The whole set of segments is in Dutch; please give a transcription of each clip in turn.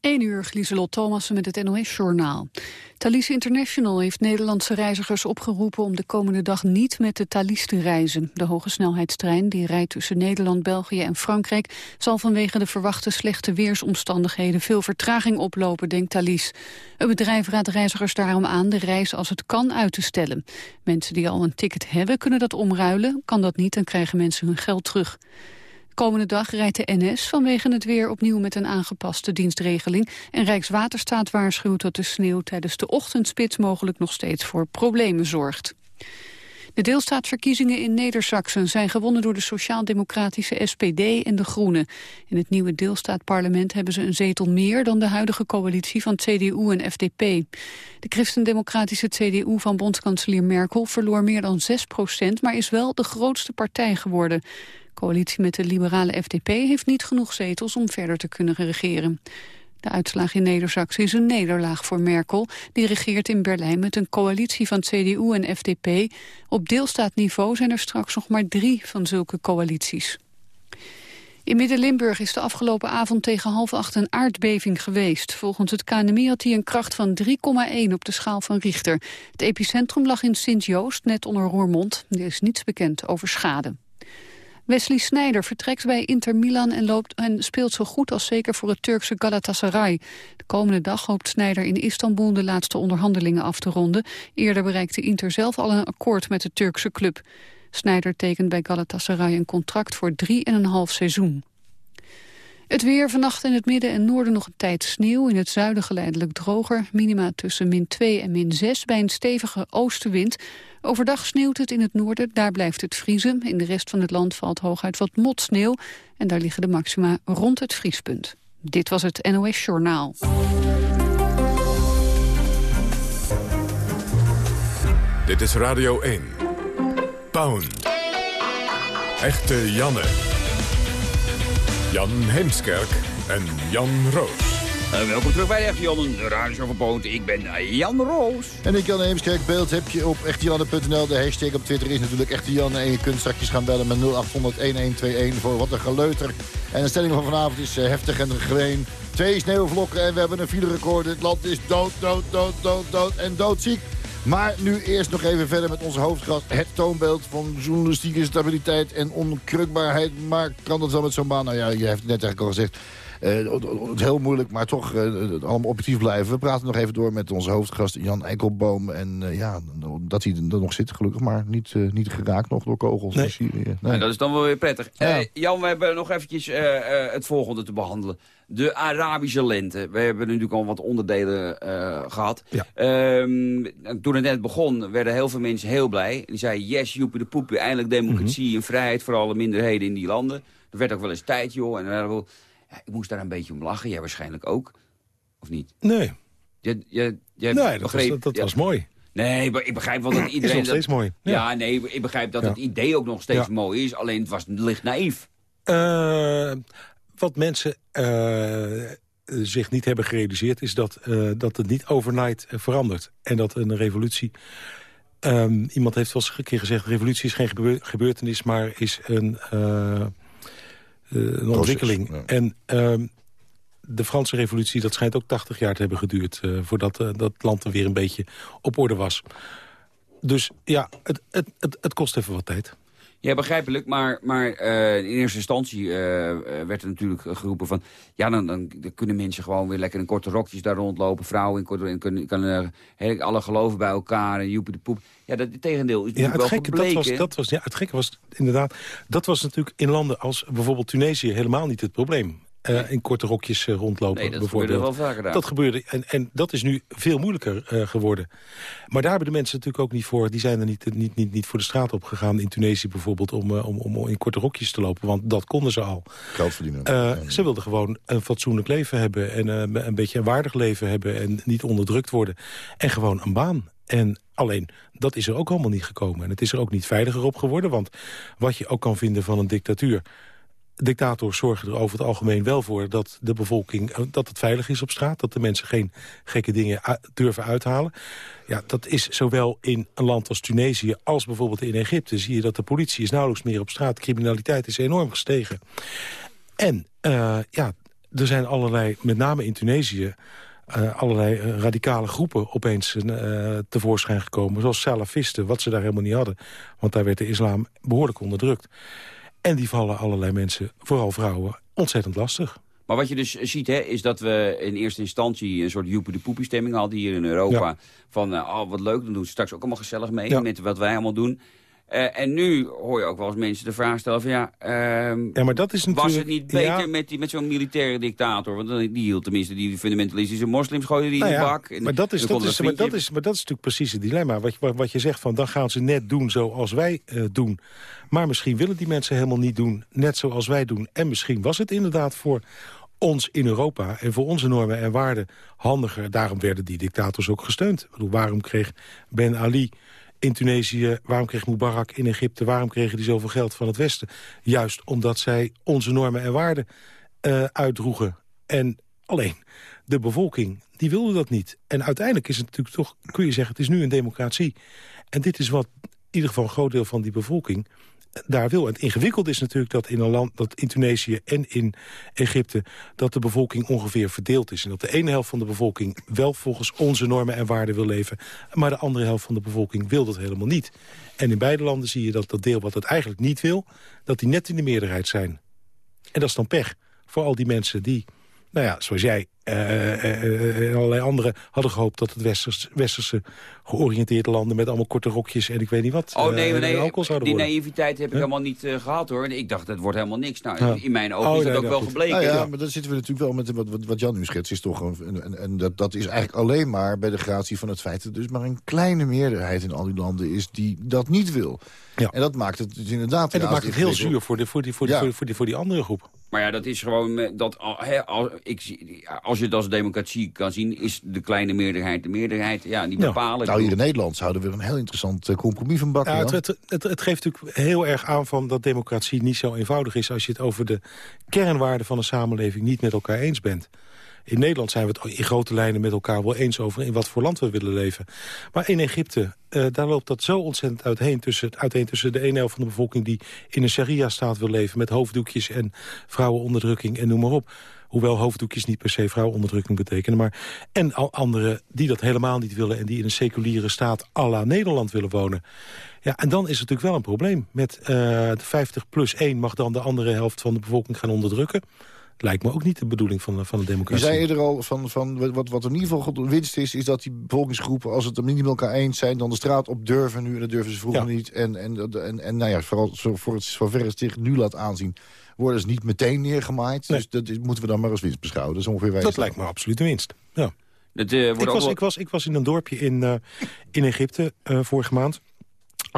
1 uur, Glieselot Thomassen met het NOS-journaal. Thalys International heeft Nederlandse reizigers opgeroepen... om de komende dag niet met de Thalys te reizen. De hogesnelheidstrein, die rijdt tussen Nederland, België en Frankrijk... zal vanwege de verwachte slechte weersomstandigheden... veel vertraging oplopen, denkt Thalys. Het bedrijf raadt reizigers daarom aan de reis als het kan uit te stellen. Mensen die al een ticket hebben, kunnen dat omruilen. Kan dat niet, dan krijgen mensen hun geld terug. Komende dag rijdt de NS vanwege het weer opnieuw met een aangepaste dienstregeling. En Rijkswaterstaat waarschuwt dat de sneeuw tijdens de ochtendspits mogelijk nog steeds voor problemen zorgt. De deelstaatsverkiezingen in Neder-Saxen zijn gewonnen door de sociaal-democratische SPD en de Groenen. In het nieuwe deelstaatparlement hebben ze een zetel meer dan de huidige coalitie van CDU en FDP. De christendemocratische CDU van bondskanselier Merkel verloor meer dan 6 procent, maar is wel de grootste partij geworden coalitie met de liberale FDP heeft niet genoeg zetels om verder te kunnen regeren. De uitslag in neder is een nederlaag voor Merkel. Die regeert in Berlijn met een coalitie van CDU en FDP. Op deelstaatniveau zijn er straks nog maar drie van zulke coalities. In Midden-Limburg is de afgelopen avond tegen half acht een aardbeving geweest. Volgens het KNMI had hij een kracht van 3,1 op de schaal van Richter. Het epicentrum lag in Sint-Joost, net onder Roermond. Er is niets bekend over schade. Wesley Sneijder vertrekt bij Inter Milan en, loopt, en speelt zo goed als zeker voor het Turkse Galatasaray. De komende dag hoopt Sneijder in Istanbul de laatste onderhandelingen af te ronden. Eerder bereikte Inter zelf al een akkoord met de Turkse club. Sneijder tekent bij Galatasaray een contract voor 3,5 seizoen. Het weer vannacht in het midden en noorden nog een tijd sneeuw. In het zuiden geleidelijk droger. Minima tussen min 2 en min 6 bij een stevige oostenwind. Overdag sneeuwt het in het noorden, daar blijft het vriezen. In de rest van het land valt hooguit wat motsneeuw. En daar liggen de maxima rond het vriespunt. Dit was het NOS Journaal. Dit is Radio 1. Pound. Echte Janne. Jan Heemskerk en Jan Roos. Uh, welkom terug bij de Echte Jan, de Radio van Ik ben uh, Jan Roos. En ik Jan Heemskerk. Beeld heb je op echtejanne.nl. De hashtag op Twitter is natuurlijk Echte Janne. En je kunt straks gaan bellen met 0800-1121 voor wat een geleuter. En de stelling van vanavond is uh, heftig en geween. Twee sneeuwvlokken en we hebben een filerecord. Het land is dood, dood, dood, dood, dood en doodziek. Maar nu eerst nog even verder met onze hoofdgast. Het toonbeeld van journalistieke stabiliteit en onkrukbaarheid. Maar kan dat wel met zo'n baan? Nou ja, je heeft het net eigenlijk al gezegd. Uh, het is heel moeilijk, maar toch uh, allemaal objectief blijven. We praten nog even door met onze hoofdgast Jan Eikelboom. En uh, ja, dat hij er nog zit gelukkig, maar niet, niet geraakt nog door kogels nee. Syrië. Nee. Nou, dat is dan wel weer prettig. Jan, we hebben nog eventjes het volgende te behandelen. De Arabische lente. We hebben natuurlijk al wat onderdelen gehad. Ja. Um, toen het net begon, werden heel veel mensen heel blij. Die zeiden, yes, joepie de poepie, eindelijk democratie mm -hmm. en vrijheid voor alle minderheden in die landen. Er werd ook wel eens tijd, joh. En wel ja, ik moest daar een beetje om lachen. Jij waarschijnlijk ook. Of niet? Nee. Je, je, je nee, dat, was, dat was mooi. Nee, ik begrijp wel dat iedereen... Is nog steeds mooi. Ja. nee, ik begrijp dat het idee ook nog steeds mooi is. Alleen het was licht naïef. Uh, wat mensen uh, zich niet hebben gerealiseerd... is dat, uh, dat het niet overnight verandert. En dat een revolutie... Um, iemand heeft wel eens een keer gezegd... revolutie is geen gebeurtenis, maar is een eh, een ontwikkeling. En ehm, de Franse revolutie, dat schijnt ook 80 jaar te hebben geduurd... Uh, voordat uh, dat land er weer een beetje op orde was. Dus ja, het, het, het, het kost even wat tijd. Ja, begrijpelijk. Maar, maar in eerste instantie werd er natuurlijk geroepen van... ja, dan, dan, kunnen mensen gewoon weer lekker in korte rokjes daar rondlopen. Vrouwen in korte... En kunnen, kunnen alle geloven bij elkaar en joepie de poep. Ja, dat het tegendeel is ja, het gekke, dat was, dat was, ja, Het gekke was inderdaad... dat was natuurlijk in landen als bijvoorbeeld Tunesië helemaal niet het probleem. Uh, in korte rokjes uh, rondlopen. Nee, dat bijvoorbeeld. gebeurde wel vaker Dat gebeurde. En, en dat is nu veel moeilijker uh, geworden. Maar daar hebben de mensen natuurlijk ook niet voor. Die zijn er niet, niet, niet, niet voor de straat op gegaan in Tunesië bijvoorbeeld... om, om, om in korte rokjes te lopen. Want dat konden ze al. Geld verdienen. Ze wilden gewoon een fatsoenlijk leven hebben. En een beetje een waardig leven hebben. En niet onderdrukt worden. En gewoon een baan. En alleen, dat is er ook allemaal niet gekomen. En het is er ook niet veiliger op geworden. Want wat je ook kan vinden van een dictatuur... Dictators zorgen er over het algemeen wel voor dat de bevolking eh, dat het veilig is op straat. Dat de mensen geen gekke dingen durven uithalen. Ja, dat is zowel in een land als Tunesië als bijvoorbeeld in Egypte. Zie je dat de politie is nauwelijks meer op straat. Criminaliteit is enorm gestegen. En uh, ja, er zijn allerlei, met name in Tunesië... Uh, allerlei radicale groepen opeens tevoorschijn gekomen. Zoals salafisten, wat ze daar helemaal niet hadden. Want daar werd de islam behoorlijk onderdrukt. En die vallen allerlei mensen, vooral vrouwen, ontzettend lastig. Maar wat je dus ziet, hè, is dat we in eerste instantie een soort joepie de poepie stemming hadden hier in Europa. Van, uh, oh wat leuk, dan doen ze straks ook allemaal gezellig mee met wat wij allemaal doen. Uh, en nu hoor je ook wel eens mensen de vraag stellen van ja, uh, ja maar dat is natuurlijk, was het niet beter met, met zo'n militaire dictator? Want die hield tenminste die fundamentalistische moslims gooien die in nou de bak. En maar, dat is, dat is, maar, dat is, maar dat is natuurlijk precies het dilemma. Wat, wat, wat je zegt van dan gaan ze net doen zoals wij uh, doen. Maar misschien willen die mensen helemaal niet doen net zoals wij doen. En misschien was het inderdaad voor ons in Europa en voor onze normen en waarden handiger. Daarom werden die dictators ook gesteund. Ik bedoel, waarom kreeg Ben Ali in Tunesië, waarom kreeg Mubarak in Egypte... waarom kregen die zoveel geld van het Westen? Juist omdat zij onze normen en waarden uh, uitdroegen. En alleen, de bevolking, die wilde dat niet. En uiteindelijk is het natuurlijk toch, kun je zeggen... het is nu een democratie. En dit is wat in ieder geval een groot deel van die bevolking daar wil. En het ingewikkeld is natuurlijk dat in een land, dat in Tunesië en in Egypte, dat de bevolking ongeveer verdeeld is. En dat de ene helft van de bevolking wel volgens onze normen en waarden wil leven, maar de andere helft van de bevolking wil dat helemaal niet. En in beide landen zie je dat dat deel wat het eigenlijk niet wil, dat die net in de meerderheid zijn. En dat is dan pech voor al die mensen die, nou ja, zoals jij en allerlei anderen hadden gehoopt dat het westers, westerse georiënteerde landen... met allemaal korte rokjes en ik weet niet wat... Oh nee, nee, nee die naïviteit heb ik helemaal niet gehad hoor. Ik dacht, het wordt helemaal niks. Nou, in mijn ogen oh, is dat ook wel gebleken. Nou ja, maar dan zitten we natuurlijk wel met wat, wat, Jan nu schetst. Is toch gewoon, en, en dat, dat is eigenlijk alleen maar bij de gratie van het feit... dat er dus maar een kleine meerderheid in al die landen is die dat niet wil. Ja. En dat maakt het dus inderdaad... En dat maakt het heel zuur voor, de, voor, die, voor, die, voor, die, voor die andere groep. Maar ja, dat is gewoon... Dat, hè, als, ik, als je het als democratie kan zien... is de kleine meerderheid de meerderheid. Ja, die bepalen... Nou, hier in Nederland zouden we een heel interessant eh, compromis van bakken. Ja, het, het, het, het, geeft natuurlijk heel erg aan van dat democratie niet zo eenvoudig is... als je het over de kernwaarden van een samenleving niet met elkaar eens bent. In Nederland zijn we het in grote lijnen met elkaar wel eens over... in wat voor land we willen leven. Maar in Egypte, uh, daar loopt dat zo ontzettend uiteen tussen, uiteen tussen de ene helft van de bevolking... die in een sharia-staat wil leven met hoofddoekjes en vrouwenonderdrukking en noem maar op. Hoewel hoofddoekjes niet per se vrouwenonderdrukking betekenen. Maar, en anderen die dat helemaal niet willen... en die in een seculiere staat à la Nederland willen wonen. Ja, en dan is het natuurlijk wel een probleem. Met uh, de 50 plus 1 mag dan de andere helft van de bevolking gaan onderdrukken lijkt me ook niet de bedoeling van, van de democratie. Je zei eerder al, van, van wat, wat er in ieder geval winst is... is dat die bevolkingsgroepen, als het er niet met elkaar eens zijn... dan de straat op durven nu, en dat durven ze vroeger niet. En, en, en, en nou ja, vooral voor het, zover het zich nu laat aanzien... worden ze niet meteen neergemaaid. Dus dat moeten we dan maar als winst beschouwen. Dat, is ongeveer dat lijkt me absoluut winst, ja. Het, uh, ik, was, ik, was, ik was in een dorpje in, uh, in Egypte uh, vorige maand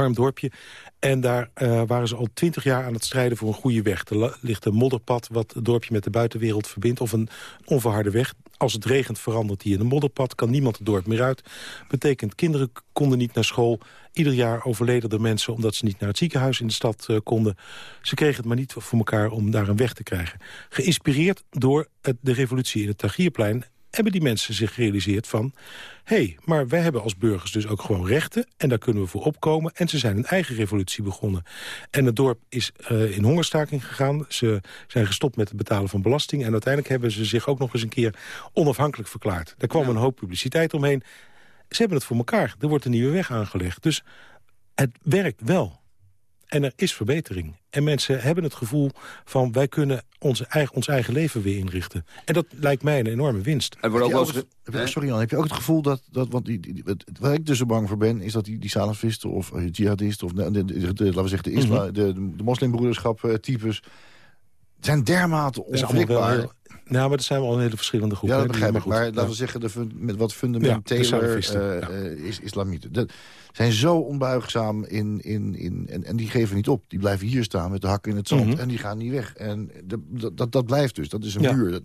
arm dorpje. En daar uh, waren ze al twintig jaar aan het strijden voor een goede weg. Er ligt een modderpad wat het dorpje met de buitenwereld verbindt. Of een onverharde weg. Als het regent verandert die in een modderpad. Kan niemand het dorp meer uit. Betekent kinderen konden niet naar school. Ieder jaar overleden er mensen omdat ze niet naar het ziekenhuis in de stad uh, konden. Ze kregen het maar niet voor elkaar om daar een weg te krijgen. Geïnspireerd door het, de revolutie in het Tagierplein hebben die mensen zich gerealiseerd van... hé, hey, maar wij hebben als burgers dus ook gewoon rechten... en daar kunnen we voor opkomen. En ze zijn een eigen revolutie begonnen. En het dorp is uh, in hongerstaking gegaan. Ze zijn gestopt met het betalen van belasting... en uiteindelijk hebben ze zich ook nog eens een keer onafhankelijk verklaard. Daar kwam een hoop publiciteit omheen. Ze hebben het voor elkaar. Er wordt een nieuwe weg aangelegd. Dus het werkt wel. En er is verbetering. En mensen hebben het gevoel van wij kunnen onze eigen, ons eigen leven weer inrichten. En dat lijkt mij een enorme winst. Er wordt ook wel sorry Jan, heb je ook het gevoel dat... dat want die, die, waar ik dus zo bang voor ben... is dat die, die salafisten of uh, jihadisten... of de, de, de, laten we zeggen de, isla, mhm. de, de moslimbroederschap uh, types... zijn dermate onwrikbaar... Nou, maar er zijn wel een hele verschillende groepen. Ja, dat begrijp ik. Maar, laten we zeggen, de, met wat fundamenteler ja, uh, is islamieten zijn zo onbuigzaam in, in, in, en, en die geven niet op. Die blijven hier staan met de hakken in het zand mhm. en die gaan niet weg. En dat, dat, dat blijft dus, dat is een muur.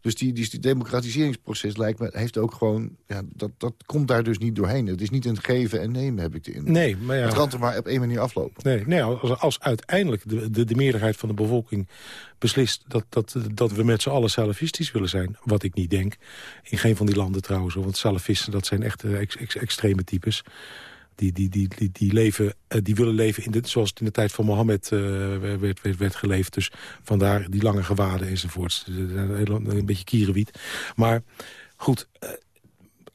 dus die, die, die democratiseringsproces lijkt me, heeft ook gewoon... Ja, dat, dat komt daar dus niet doorheen. Het is niet een geven en nemen, heb ik de indruk. Nee, maar ja. Het kan er maar op één manier aflopen. Nee, nee als, als uiteindelijk de, de, de meerderheid van de bevolking beslist... dat, dat, dat we met z'n allen salafistisch willen zijn, wat ik niet denk. In geen van die landen trouwens, want salafisten dat zijn echt ex, ex, extreme types... die, die, die, die, die, leven, die willen leven in de, zoals het in de tijd van Mohammed werd, werd, werd geleefd. Dus vandaar die lange gewaden enzovoorts. Een beetje kierenwiet. Maar goed,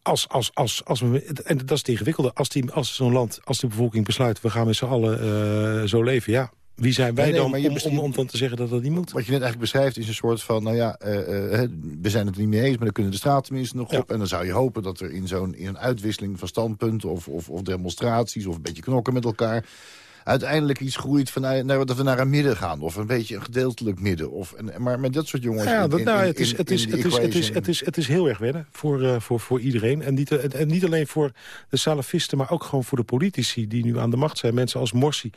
als, als, als, als we, en dat is het ingewikkelde. Als, die, als zo'n land, als de bevolking besluit... we gaan met z'n allen zo leven, ja... Wie zijn wij dan om, om, om, dan te zeggen dat dat niet moet? Wat je net eigenlijk beschrijft is een soort van... nou ja, uh, uh, we zijn het er niet mee eens, maar dan kunnen de straat tenminste nog op. En dan zou je hopen dat er in zo'n een uitwisseling van standpunten... Of, of, of demonstraties of een beetje knokken met elkaar uiteindelijk iets groeit van, naar, dat we naar een midden gaan. Of een beetje een gedeeltelijk midden. Of, en, maar met dat soort jongens... Ja, dat, nou, het, is, het, is, het, is, het, is, het, is, het is heel erg wennen voor, uh, voor, voor iedereen. En niet, en niet alleen voor de salafisten, maar ook gewoon voor de politici... die nu aan de macht zijn. Mensen als Morsi.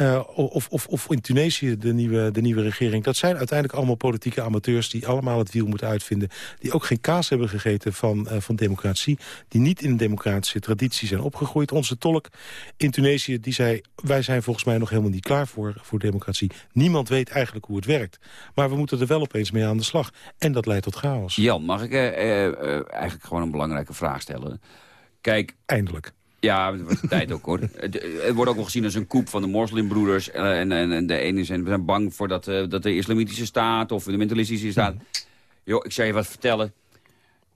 Uh, of, of, of in Tunesië de nieuwe, de nieuwe regering. Dat zijn uiteindelijk allemaal politieke amateurs... die allemaal het wiel moeten uitvinden. Die ook geen kaas hebben gegeten van, uh, van democratie. Die niet in een democratische traditie zijn opgegroeid. Onze tolk in Tunesië die zei... wij zijn volgens mij nog helemaal niet klaar voor, voor democratie. Niemand weet eigenlijk hoe het werkt. Maar we moeten er wel opeens mee aan de slag. En dat leidt tot chaos. Jan, mag ik uh, eigenlijk gewoon een belangrijke vraag stellen? Kijk... Eindelijk. Ja, het wordt tijd ook hoor. Het, wordt ook wel gezien als een koep van de moslimbroeders. En, en, en de ene zijn, we zijn bang voor dat, uh, dat de islamitische staat of de mentalistische staat. Joh, ik zou je wat vertellen.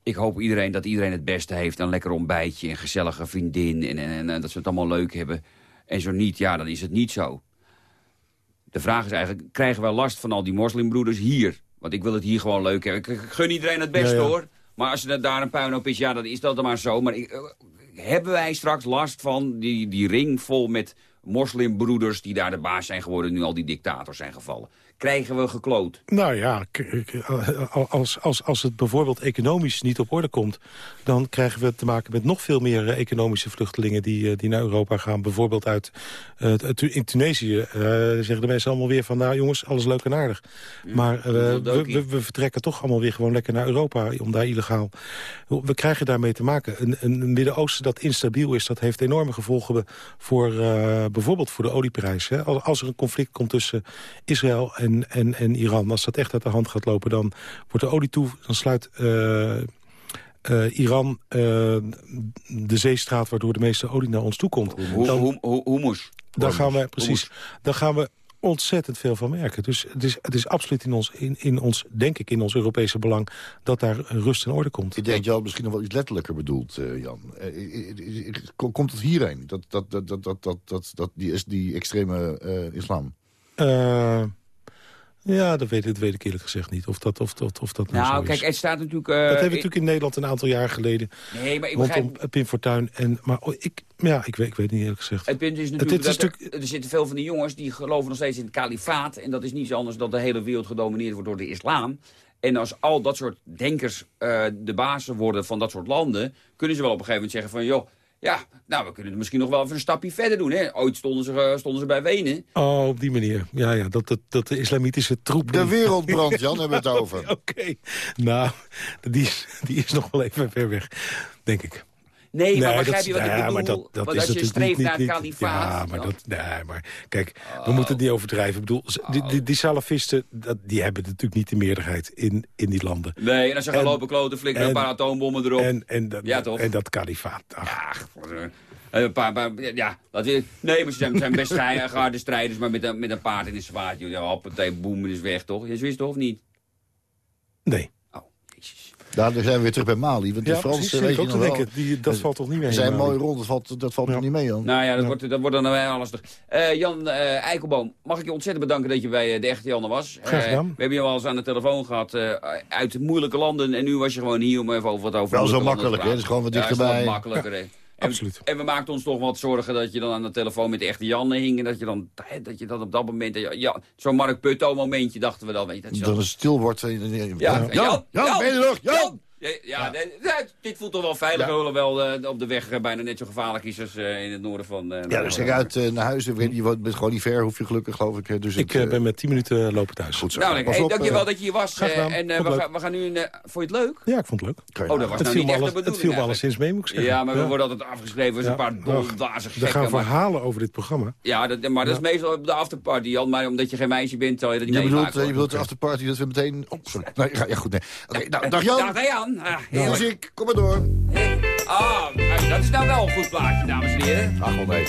Ik hoop iedereen dat iedereen het beste heeft. Een lekker ontbijtje, een gezellige vriendin. En, en, en dat ze het allemaal leuk hebben. En zo niet, ja, dan is het niet zo. De vraag is eigenlijk, krijgen we last van al die moslimbroeders hier? Want ik wil het hier gewoon leuk hebben. Ik gun iedereen het beste hoor. Maar als er daar een puinhoop is, ja, dan is dat dan maar zo. Maar ik, eh, hebben wij straks last van die, die ring vol met moslimbroeders... die daar de baas zijn geworden, nu al die dictators zijn gevallen? Krijgen we gekloot? Nou ja, als, als, als het bijvoorbeeld economisch niet op orde komt... dan krijgen we te maken met nog veel meer eh, economische vluchtelingen... die, eh, die naar Europa gaan. Bijvoorbeeld uit uh, in Tunesië uh, zeggen de mensen allemaal weer van... nou jongens, alles leuk en aardig. maar we, we, we, vertrekken toch allemaal weer gewoon lekker naar Europa... om daar illegaal... We krijgen daarmee te maken. Een, een Midden-Oosten dat instabiel is... dat heeft enorme gevolgen voor bijvoorbeeld voor de olieprijs. Hè. Als er een conflict komt tussen Israël en, en, Iran. Als dat echt uit de hand gaat lopen, dan wordt de olie toe... dan sluit eh, eh, Iran eh, de zeestraat... waardoor de meeste olie naar ons toe komt. Hoe, dan. Daar gaan we, precies, daar gaan we ontzettend veel van merken. Dus het is, het is absoluut in ons, in, in ons, denk ik, in ons Europese belang... dat daar rust en orde komt. Ik denk dat je had misschien nog wel iets letterlijker bedoeld, Jan. Komt het hierheen, dat, dat, dat, dat, dat, dat, dat, die, die extreme islam? Uh... Ja, dat weet, dat weet ik eerlijk gezegd niet. Of dat, of, of, of dat nou, nou kijk, het staat natuurlijk... Uh, dat hebben we natuurlijk in Nederland een aantal jaar geleden. Nee, maar ik begrijp... Pim Fortuyn. En, maar oh, ik, ja, ik weet, ik weet niet eerlijk gezegd. Het punt is natuurlijk, dat er, er, zitten veel van die jongens... die geloven nog steeds in het kalifaat. En dat is niets anders dan de hele wereld gedomineerd wordt door de islam. En als al dat soort denkers uh, de bazen worden van dat soort landen... kunnen ze wel op een gegeven moment zeggen van... joh, ja, nou, we kunnen het misschien nog wel even een stapje verder doen. Hè? Ooit stonden ze, eh, stonden ze bij Wenen. Oh, op die manier. Ja, ja dat, dat, dat de islamitische troep... De wereldbrand, Jan, hebben we het over. Oké, nou, die is, die is nog wel even ver weg, denk ik. Nee, maar begrijp je wat ik bedoel? Maar dat, dat je streeft naar het kalifaat... Ja, maar, dat, nee, maar kijk, we oh. moeten het niet overdrijven. Ik bedoel, die, die, die salafisten, dat, die hebben natuurlijk niet de meerderheid in, in die landen. Nee, en als ze gaan lopen kloten, flikken een paar atoombommen erop. En, en, dat, ja, toch? en dat kalifaat. Ja, een paar, paar, ja, dat nee, maar ze zijn, zijn best strijders, maar met een, met een paard in een zwaard. Ja, hoppatee, boem, is weg, toch? Je wist toch of niet? Nee. Daar zijn we weer terug bij Mali. Want de Fransen, weet je denken, die, dat valt toch niet mee? Ze zijn mooi rond, dat valt, dat valt ja. niet mee, Jan. Nou ja, dat, Wordt, dat wordt dan wel lastig. Uh, Jan uh, Eikelboom, mag ik je ontzettend bedanken dat je bij de echte Janne was. Graag gedaan. we hebben je wel eens aan de telefoon gehad uit moeilijke landen. En nu was je gewoon hier om even over wat over Wel zo makkelijk, hè? Dat is gewoon wat dichterbij. Ja, makkelijker, hè? Absoluut. En we maakten ons toch wat zorgen dat je dan aan de telefoon met de echte Janne hing. En dat je dan, dat je dan op dat moment... Ja, Zo'n Mark Putto momentje dachten we dan. Weet je, dat, dat het stil wordt. Ja, Jan, Jan, Jan, Jan, ben je er nog? Jan! Ja, ja. dit voelt toch wel veilig, ja. hoewel uh, op de weg uh, bijna net zo gevaarlijk is als uh, in het noorden van... ja, dus zeg uit naar huis. Je bent gewoon niet ver, hoef je gelukkig, geloof ik. Dus ik ben met 10 minuten lopen thuis. Goed zo. Nou, hey, op, dankjewel dat je hier was. en we, gaan, we gaan nu... vond je het leuk? Ja, ik vond het leuk. Oh, dat was het nou niet echt de bedoeling. Het viel me alleszins mee, moet ik zeggen. Ja, maar we worden altijd afgeschreven als een paar doldazige gekken. Er gaan verhalen over dit programma. Ja, maar dat is meestal op de afterparty, Jan. Maar omdat je geen meisje bent, zal je dat niet meemaken. Je bedoelt de afterparty dat we meteen... Oh, sorry. Ja, goed, nee. Oké, dag Jan. Dag Jan. Muziek, kom maar door. Ah, dat is nou wel een goed plaatje, dames en heren. Ach, wel nee.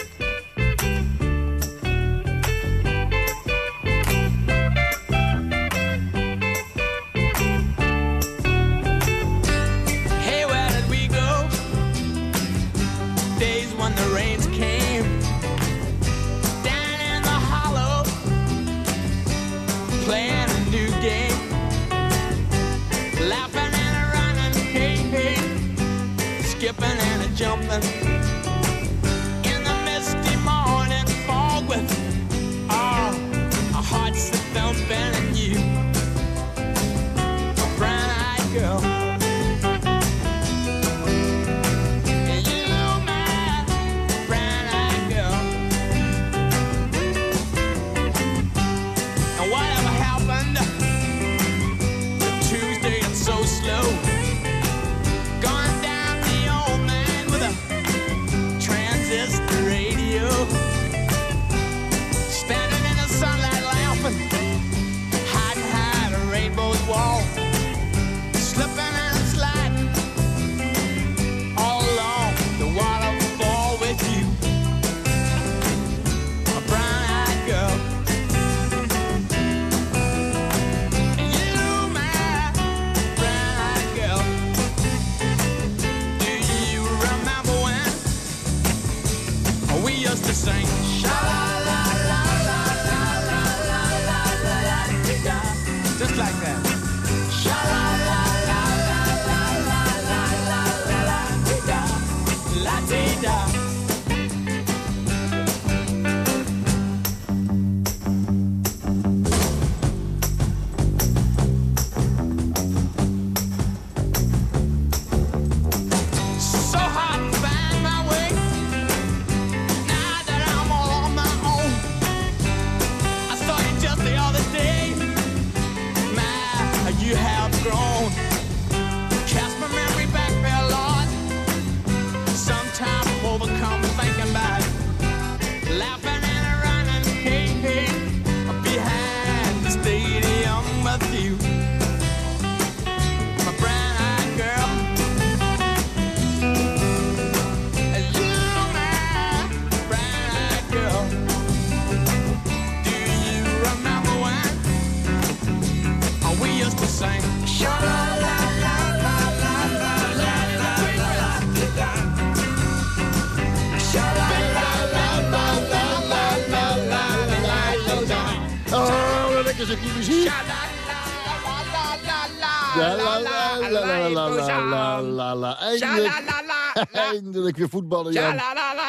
Eindelijk weer voetballen, Jan.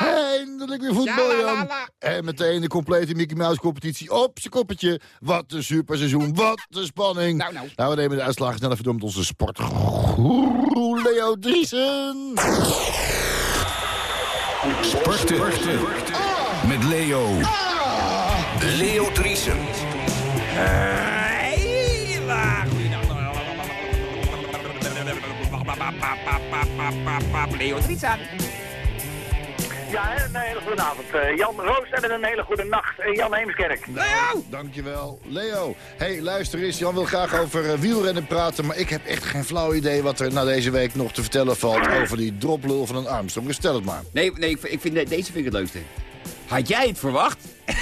Eindelijk weer voetballen, Jan. En meteen de complete Mickey Mouse competitie op zijn koppetje. Wat een super seizoen, wat een spanning. Nou, nou. nou we nemen de uitslagen snel even door met onze sport. Leo Driesen. Sporten. Met Leo. Leo Driesen. Leo Driesen. Ja, een hele goede avond. Uh, Jan Roos en een hele goede nacht. Uh, Jan Heemskerk. Leo! Dankjewel. Leo, hey, luister eens. Jan wil graag over uh, wielrennen praten... maar ik heb echt geen flauw idee wat er na deze week nog te vertellen valt... over die droplul van een Armstrong. Dus stel het maar. Nee, nee ik vind, deze vind ik het leukste. Had jij het verwacht?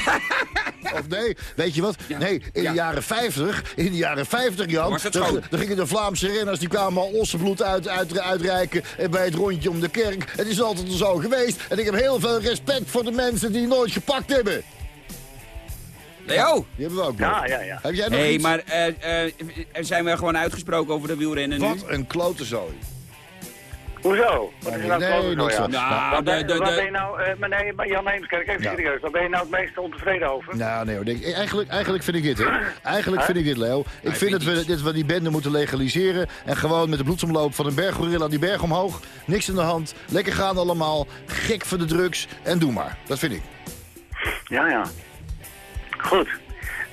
Of nee, weet je wat? Nee, in de jaren 50, in de jaren 50, Jan, dan, dan gingen de Vlaamse renners, die kwamen al ossenbloed uit, uit, uitreiken bij het rondje om de kerk. Het is altijd zo geweest. En ik heb heel veel respect voor de mensen die nooit gepakt hebben. Leo! Die hebben we ook nog. Ja, ja, ja. Heb jij nog hey, iets? maar uh, uh, zijn we gewoon uitgesproken over de wielrennen Wat nu? Wat een klote zooi. Hoezo? Wat is er nou nee, nee, zo. Nou, wat, ben, de, ben je nou, uh, maar nee, maar Jan Heemskerk, even ja. serieus, waar ben je nou het meest ontevreden over? Nou, nee hoor, denk, eigenlijk, eigenlijk vind ik dit, hè. Eigenlijk vind ik dit, Leo. Ik vind dat we, dit, we die bende moeten legaliseren en gewoon met de bloedsomloop van een berggorilla die berg omhoog, niks in de hand, lekker gaan allemaal, gek voor de drugs en doe maar. Dat vind ik. Ja, ja. Goed.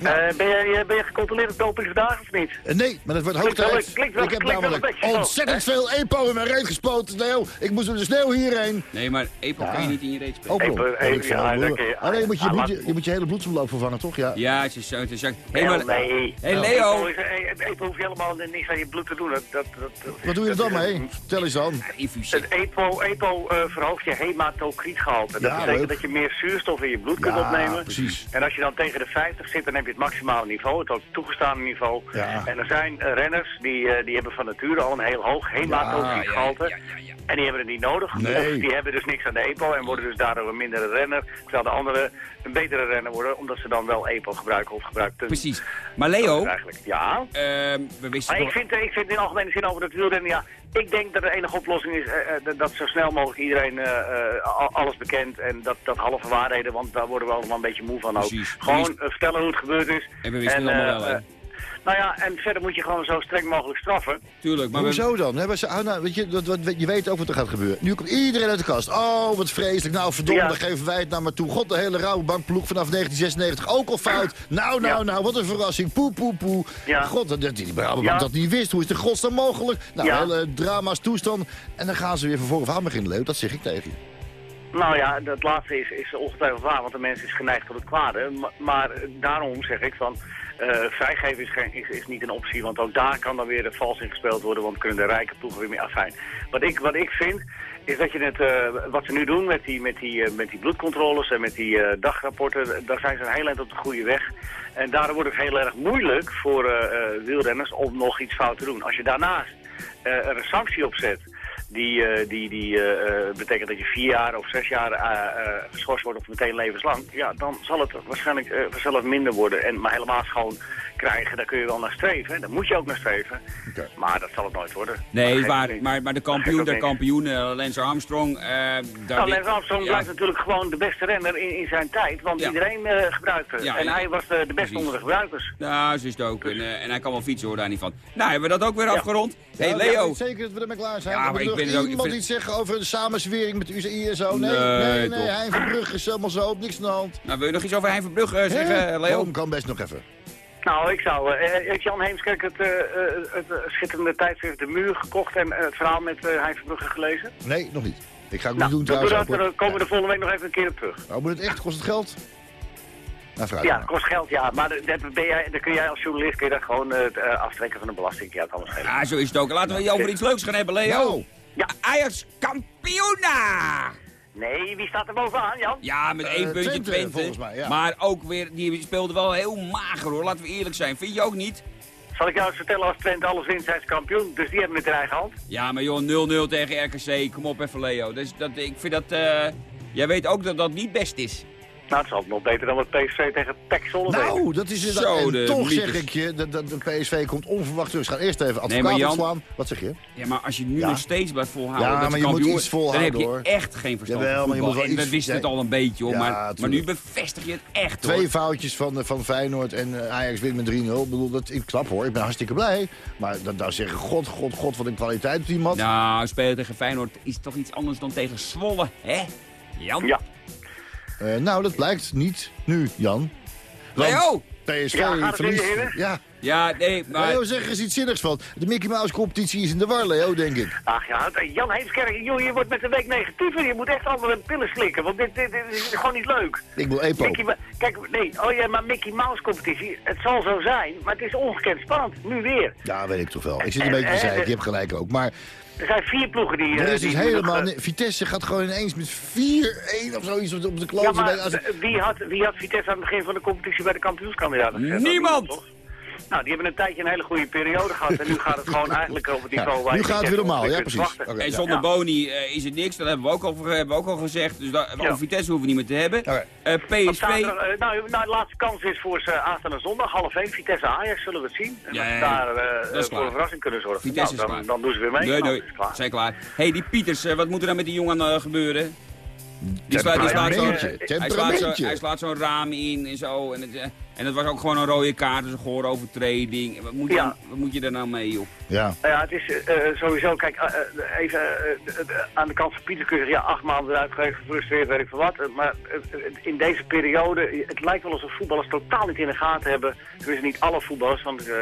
Eh, ben, je, ben je gecontroleerd op doping vandaag of niet? Uh, nee, maar dat wordt hoog tijd. klinkt wel- Ik heb namelijk ontzettend veel EPO in mijn reet gespoten. Sneeuw. Ik moest door de sneeuw hierheen. Nee, maar EPO Ja. kan je niet in je reet spelen. EPO. EPO, je- Alleen moet je, ah, laat- je, je moet je hele bloedsomloop vervangen, toch? Ja. Ja, het is zo, het is zo. Hé, Hey, maar... nee. Hey, Nou, Leo. EPO, is- eh, EPO hoef je helemaal niks aan je bloed te doen. Dat, dat, dat, Wat doe je er dan mee? Vertel eens dan. Infusie. Het EPO, EPO eh, verhoogt je hematocrietgehalte. Dat Ja, betekent leuk. dat je meer zuurstof in je bloed kunt Ja, opnemen. precies. En als je dan tegen de 50 zit, dan heb je het maximale niveau, het ook toegestane niveau. Ja. En er zijn eh, renners die, eh, die hebben van nature al een heel hoog ja, ja. En die hebben het niet nodig. Nee. Of die hebben dus niks aan de EPO en worden dus daardoor een mindere renner. Terwijl de anderen een betere renner worden, omdat ze dan wel EPO gebruiken of gebruiken. Precies. Maar Leo, Eigenlijk. Ja. ehm, we wisten Maar ik vind, ik vind in algemene zin over het wielrennen, ja, ik denk dat de enige oplossing is eh, eh, dat- zo snel mogelijk iedereen al- alles bekent en dat, dat halve waarheden, want daar worden we allemaal een beetje moe van ook. Precies. Gewoon vertellen hoe het gebeurd is. En we wisten het allemaal wel, hè? Nou ja, en verder moet je gewoon zo streng mogelijk straffen. Tuurlijk, maar we... Hoezo dan? Hè, ah, nou, weet je, dat, wat, je weet ook wat er gaat gebeuren. Nu komt iedereen uit de kast. Oh, wat vreselijk. Nou, verdomme, Ja. dan geven wij het naar maar toe. God, de hele Rabobankploeg vanaf 1996 ook al fout. Nou, nou, Ja. nou, wat een verrassing. Poe, poe, poe. Ja. God, dat dat die Rabobank Ja. dat niet wist. Hoe is de godsnaam mogelijk? Nou, Ja. hele drama's toestand. En dan gaan ze weer vervolgens aan beginnen, Leo. Dat zeg ik tegen je. Nou ja, dat laatste is, is ongetwijfeld waar, want de mens is geneigd tot het kwade. Ma- Maar, daarom zeg ik van, vrijgeven is, is, niet een optie, want ook daar kan dan weer vals in gespeeld worden, want kunnen de rijke ploegen weer meer afijn. Wat ik, wat ik vind, is dat je het, eh, wat ze nu doen met die, met die, eh, met die bloedcontroles en met die eh, dagrapporten, eh, daar zijn ze een heel eind op de goede weg. En daardoor wordt het heel erg moeilijk voor eh, eh, wielrenners om nog iets fout te doen. Als je daarnaast eh, er een sanctie op zet, die, eh, die, die eh, eh, betekent dat je vier jaar of zes jaar geschorst wordt of meteen levenslang. Ja, dan zal het waarschijnlijk vanzelf minder worden. En, maar helemaal schoon krijgen, daar kun je wel naar streven. Daar moet je ook naar streven. Oké. Maar dat zal het nooit worden. Nee, waar. Maar, maar de kampioen der kampioenen, Lance Armstrong... eh daar Nou, wi- Lance Armstrong Ja. blijft natuurlijk gewoon de beste renner in, in zijn tijd. Want Ja. iedereen eh, gebruikte. Ja, en ja. hij was de beste Precies. onder de gebruikers. Nou, zo is het ook. En, eh, en hij kan wel fietsen, hoor, daar niet van. Nou, hebben we dat ook weer Ja. afgerond. hey, Ja, Leo. ik weet zeker dat we ermee klaar zijn. Ja, Ja, maar ik ben het ook- iemand vind- iets zeggen over de samenzwering met UCI en zo? Nee, Nee, nee, nee. Hein van Brugge is helemaal zo op niks aan de hand. Nou, wil je nog iets over Hein Verbrugge zeggen? Leo? Boom kan best nog even. Nou, ik zou... eh, heeft Jan Heemskerk het, eh, eh, het eh, schitterende tijdschrift De Muur gekocht en eh, het verhaal met eh Hein Verbrugge gelezen? Nee, nog niet. Ik ga het Nou, niet doen dan trouwens. doe dat, dan komen we de volgende week nog even een keer op terug. Nou, moet het echt? Kost het geld? Nou, Ja, het kost geld, ja. Maar dat ben jij, dan kun jij als journalist kun je dat gewoon eh, het, eh, aftrekken van de belasting. Ja, het kan. Ja, zo is het ook. Laten we je over iets leuks gaan hebben, Leo. Nou, Ja. Ajax kampioena! Nee, wie staat er bovenaan, Jan? Ja, met Eh, één puntje Twente, Twente. volgens mij, ja. Maar ook weer, die speelde wel heel mager hoor. Laten we eerlijk zijn. Vind je ook niet? Zal ik jou eens vertellen, als Twente alles wint, zijn ze kampioen. Dus die hebben het in eigen hand. Ja, maar joh, 0-0 tegen RKC. Kom op even, Leo. Dus dat, ik vind dat... eh, jij weet ook dat dat niet best is. Nou, het is altijd nog beter dan wat PSV tegen PEC Zwolle deed. nou, dat is Zo, het. de En toch mythes. zeg ik je, dat, dat de PSV komt onverwacht terug. Ze gaan eerst even Nee, advocaat maar Jan- opslaan. Wat zeg je? Ja, maar als je nu Ja. nog steeds blijft volhouden Ja, dat maar je je moet iets volhouden, dan heb je echt geen verstand Jawel, van maar je voetbal. moet wel En we wisten het al een beetje hoor, Ja, maar, maar nu bevestig je het echt hoor. Twee foutjes van, eh, van Feyenoord en eh, Ajax wint met 3-0. Ik bedoel, dat ik knap hoor. Ik ben hartstikke blij. Maar dat nou zeggen, god, god, god, wat een kwaliteit op die man. Nou, spelen tegen Feyenoord is toch iets anders dan tegen Zwolle, hè? Jan? Ja. Eh, nou, dat blijkt niet nu, Jan. Want Leo! PSV Ja, verliest. Ja, Ja, nee, maar... Leo, zeg eens iets zinnigs van. De Mickey Mouse competitie is in de war, Leo, denk ik. Ach ja, Jan Heemskerk, joh, je wordt met de week negatiever. Je moet echt andere pillen slikken, want dit, dit, dit is gewoon niet leuk. Ik wil EPO. Mickey, kijk, nee, oh ja, maar Mickey Mouse competitie, het zal zo zijn, maar het is ongekend spannend. Nu weer. Ja, weet ik toch wel. Ik zit een En- beetje te en- zeiken, je hebt gelijk ook. Maar Er zijn vier ploegen die... er eh, is dus helemaal... nog, Vitesse gaat gewoon ineens met 4-1 of zoiets op de- op de Ja, kloot. maar Als- wie had, wie had Vitesse aan het begin van de competitie bij de kampioenskandidaten? Niemand! Nou, die hebben een tijdje een hele goede periode gehad en nu gaat het gewoon eigenlijk over het Ja, niveau waar nu gaat het weer normaal, ja precies. En ja. zonder Ja. Boni eh, is het niks, dat hebben we ook al, hebben we ook al gezegd. Dus daar, Ja. over Vitesse hoeven we niet meer te hebben. Oké. Eh, PSV... zaterdag, eh, nou, nou, de laatste kans is voor ze aanstaande zondag, half 1, Vitesse Ajax, zullen we het zien. En Ja, ja, daar eh, dat is voor klaar. een verrassing kunnen zorgen, Vitesse nou, is dan, klaar. dan doen ze weer mee. Nee, Nou, nee, is klaar. zijn klaar. hey, die Pieters, wat moet er dan met die jongen gebeuren? Die slaat, die slaat zo'n Temperamentje. hij slaat zo'n raam in en zo. En het, eh, en het was ook gewoon een rode kaart, dus een gore overtreding. Wat moet, wat moet je er nou mee, joh? Ja. Nou ja, het is eh, sowieso, kijk, eh, eh, even eh, eh, aan de kant van Pieter kun je zeggen, ja, acht maanden eruit geweest, gefrustreerd, weet ik veel wat. Eh, maar eh, eh, in deze periode, het lijkt wel alsof voetballers totaal niet in de gaten hebben. Tenminste, niet alle voetballers, want eh,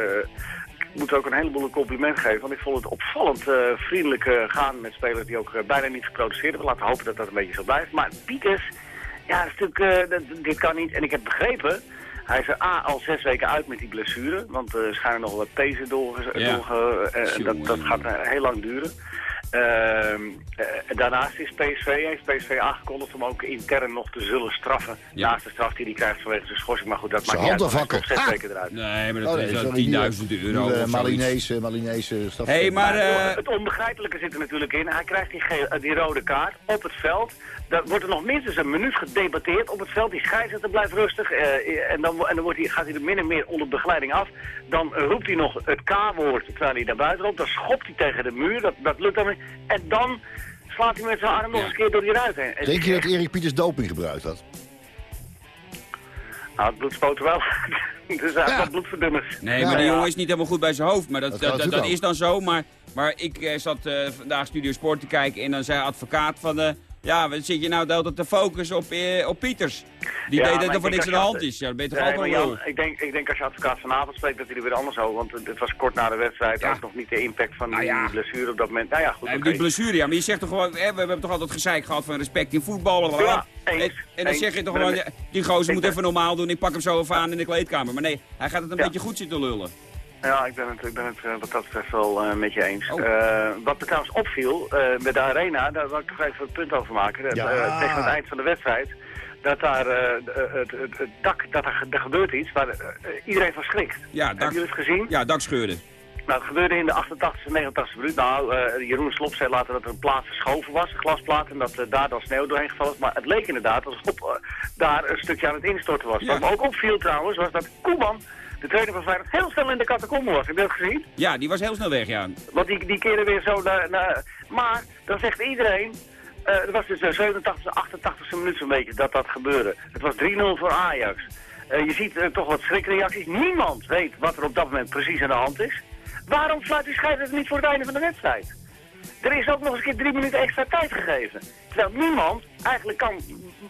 moet ook een heleboel een compliment geven. Want ik vond het opvallend eh, vriendelijk eh, gaan met spelers die ook eh, bijna niet geproduceerd hebben. Laten we hopen dat dat een beetje zo blijft. Maar Pieters, ja, dat is natuurlijk, dat- dit kan niet. En ik heb begrepen, hij is er A, al zes weken uit met die blessure. Want er schijnen nog wat pezen doorge... Ja. dat, dat gaat heel lang duren. Ehm, eh, daarnaast is PSV, heeft PSV aangekondigd om ook intern nog te zullen straffen. Ja. Naast de straf die hij krijgt vanwege zijn schorsing. Maar goed, dat Zijn maakt niet uit. zes weken eruit. Nee, maar dat Oh, nee, is wel sorry, 10.000 die, euro die, eh, of zoiets. Malinese, Malinese staf. Hé, maar... Eh, het onbegrijpelijke zit er natuurlijk in. Hij krijgt die, eh, die rode kaart op het veld. Dan wordt er nog minstens een minuut gedebatteerd op het veld. Die scheidsrechter blijft rustig. eh, en dan, en dan wordt hij, gaat hij er min en meer onder begeleiding af. Dan roept hij nog het K-woord terwijl hij naar buiten loopt. Dan schopt hij tegen de muur. Dat, dat lukt dan niet. En dan slaat hij met zijn arm nog Ja. eens een keer door die ruit heen. Denk je dat Erik Pieters doping gebruikt had? Nou, het bloed spoot wel. dus hij Ja. bloedverdunners. Nee, Ja, maar die ja. jongen is niet helemaal goed bij zijn hoofd. Maar dat, Dat is dan zo. Maar, maar ik eh, zat eh, vandaag Studio Sport te kijken en dan zei advocaat van... eh, ja, wat zit je nou de hele te focussen op, eh, op Pieters? Die Ja, deed dat er voor niks aan de hand is. Ja, dan ben je toch Nee, ook maar wel Jan, ik denk, ik denk als je advocaat vanavond spreekt dat hij er weer anders over. Want het was kort na de wedstrijd. Ja. Ook nog niet de impact van Nou die blessure op dat moment. Nou ja, goed. Die blessure, ja. Maar je zegt toch gewoon, hè, we hebben toch altijd gezeik gehad van respect in voetbal. Ja, eens, en, en dan eens. zeg je toch gewoon, die gozer moet even normaal doen. Ik pak hem zo even aan in de kleedkamer. Maar nee, hij gaat het een beetje goed zitten lullen. Ja, ik ben het, ik ben het eh, wat dat betreft wel eh, met je eens. Oh. Eh, wat me trouwens opviel, eh, bij de arena, daar wil ik toch even een punt over maken. Dat, Ja. tegen het eind van de wedstrijd, dat daar het, het, het dak, dat er, er gebeurt iets waar iedereen van schrikt. Ja, Hebben dak, jullie het gezien? ja dakscheurde. Nou, het gebeurde in de 88e, 89e minuut. Nou, Jeroen Slop zei later dat er een plaat verschoven was, een glasplaat, en dat daar dan sneeuw doorheen gevallen is. Maar het leek inderdaad alsof uh, daar een stukje aan het instorten was. Ja. Wat me ook opviel trouwens, was dat Koeman, de trainer van Feyenoord, heel snel in de catacombe was. Heb je dat gezien? Ja, die was heel snel weg, ja. Want die, die keren weer zo naar... naar maar dan zegt iedereen... eh het was dus de 87e, 88e minuut zo'n beetje dat dat gebeurde. Het was 3-0 voor Ajax. Eh, je ziet eh, toch wat schrikreacties. Niemand weet wat er op dat moment precies aan de hand is. Waarom sluit die scheidsrechter niet voor het einde van de wedstrijd? Er is ook nog eens een keer drie minuten extra tijd gegeven. Terwijl niemand eigenlijk kan,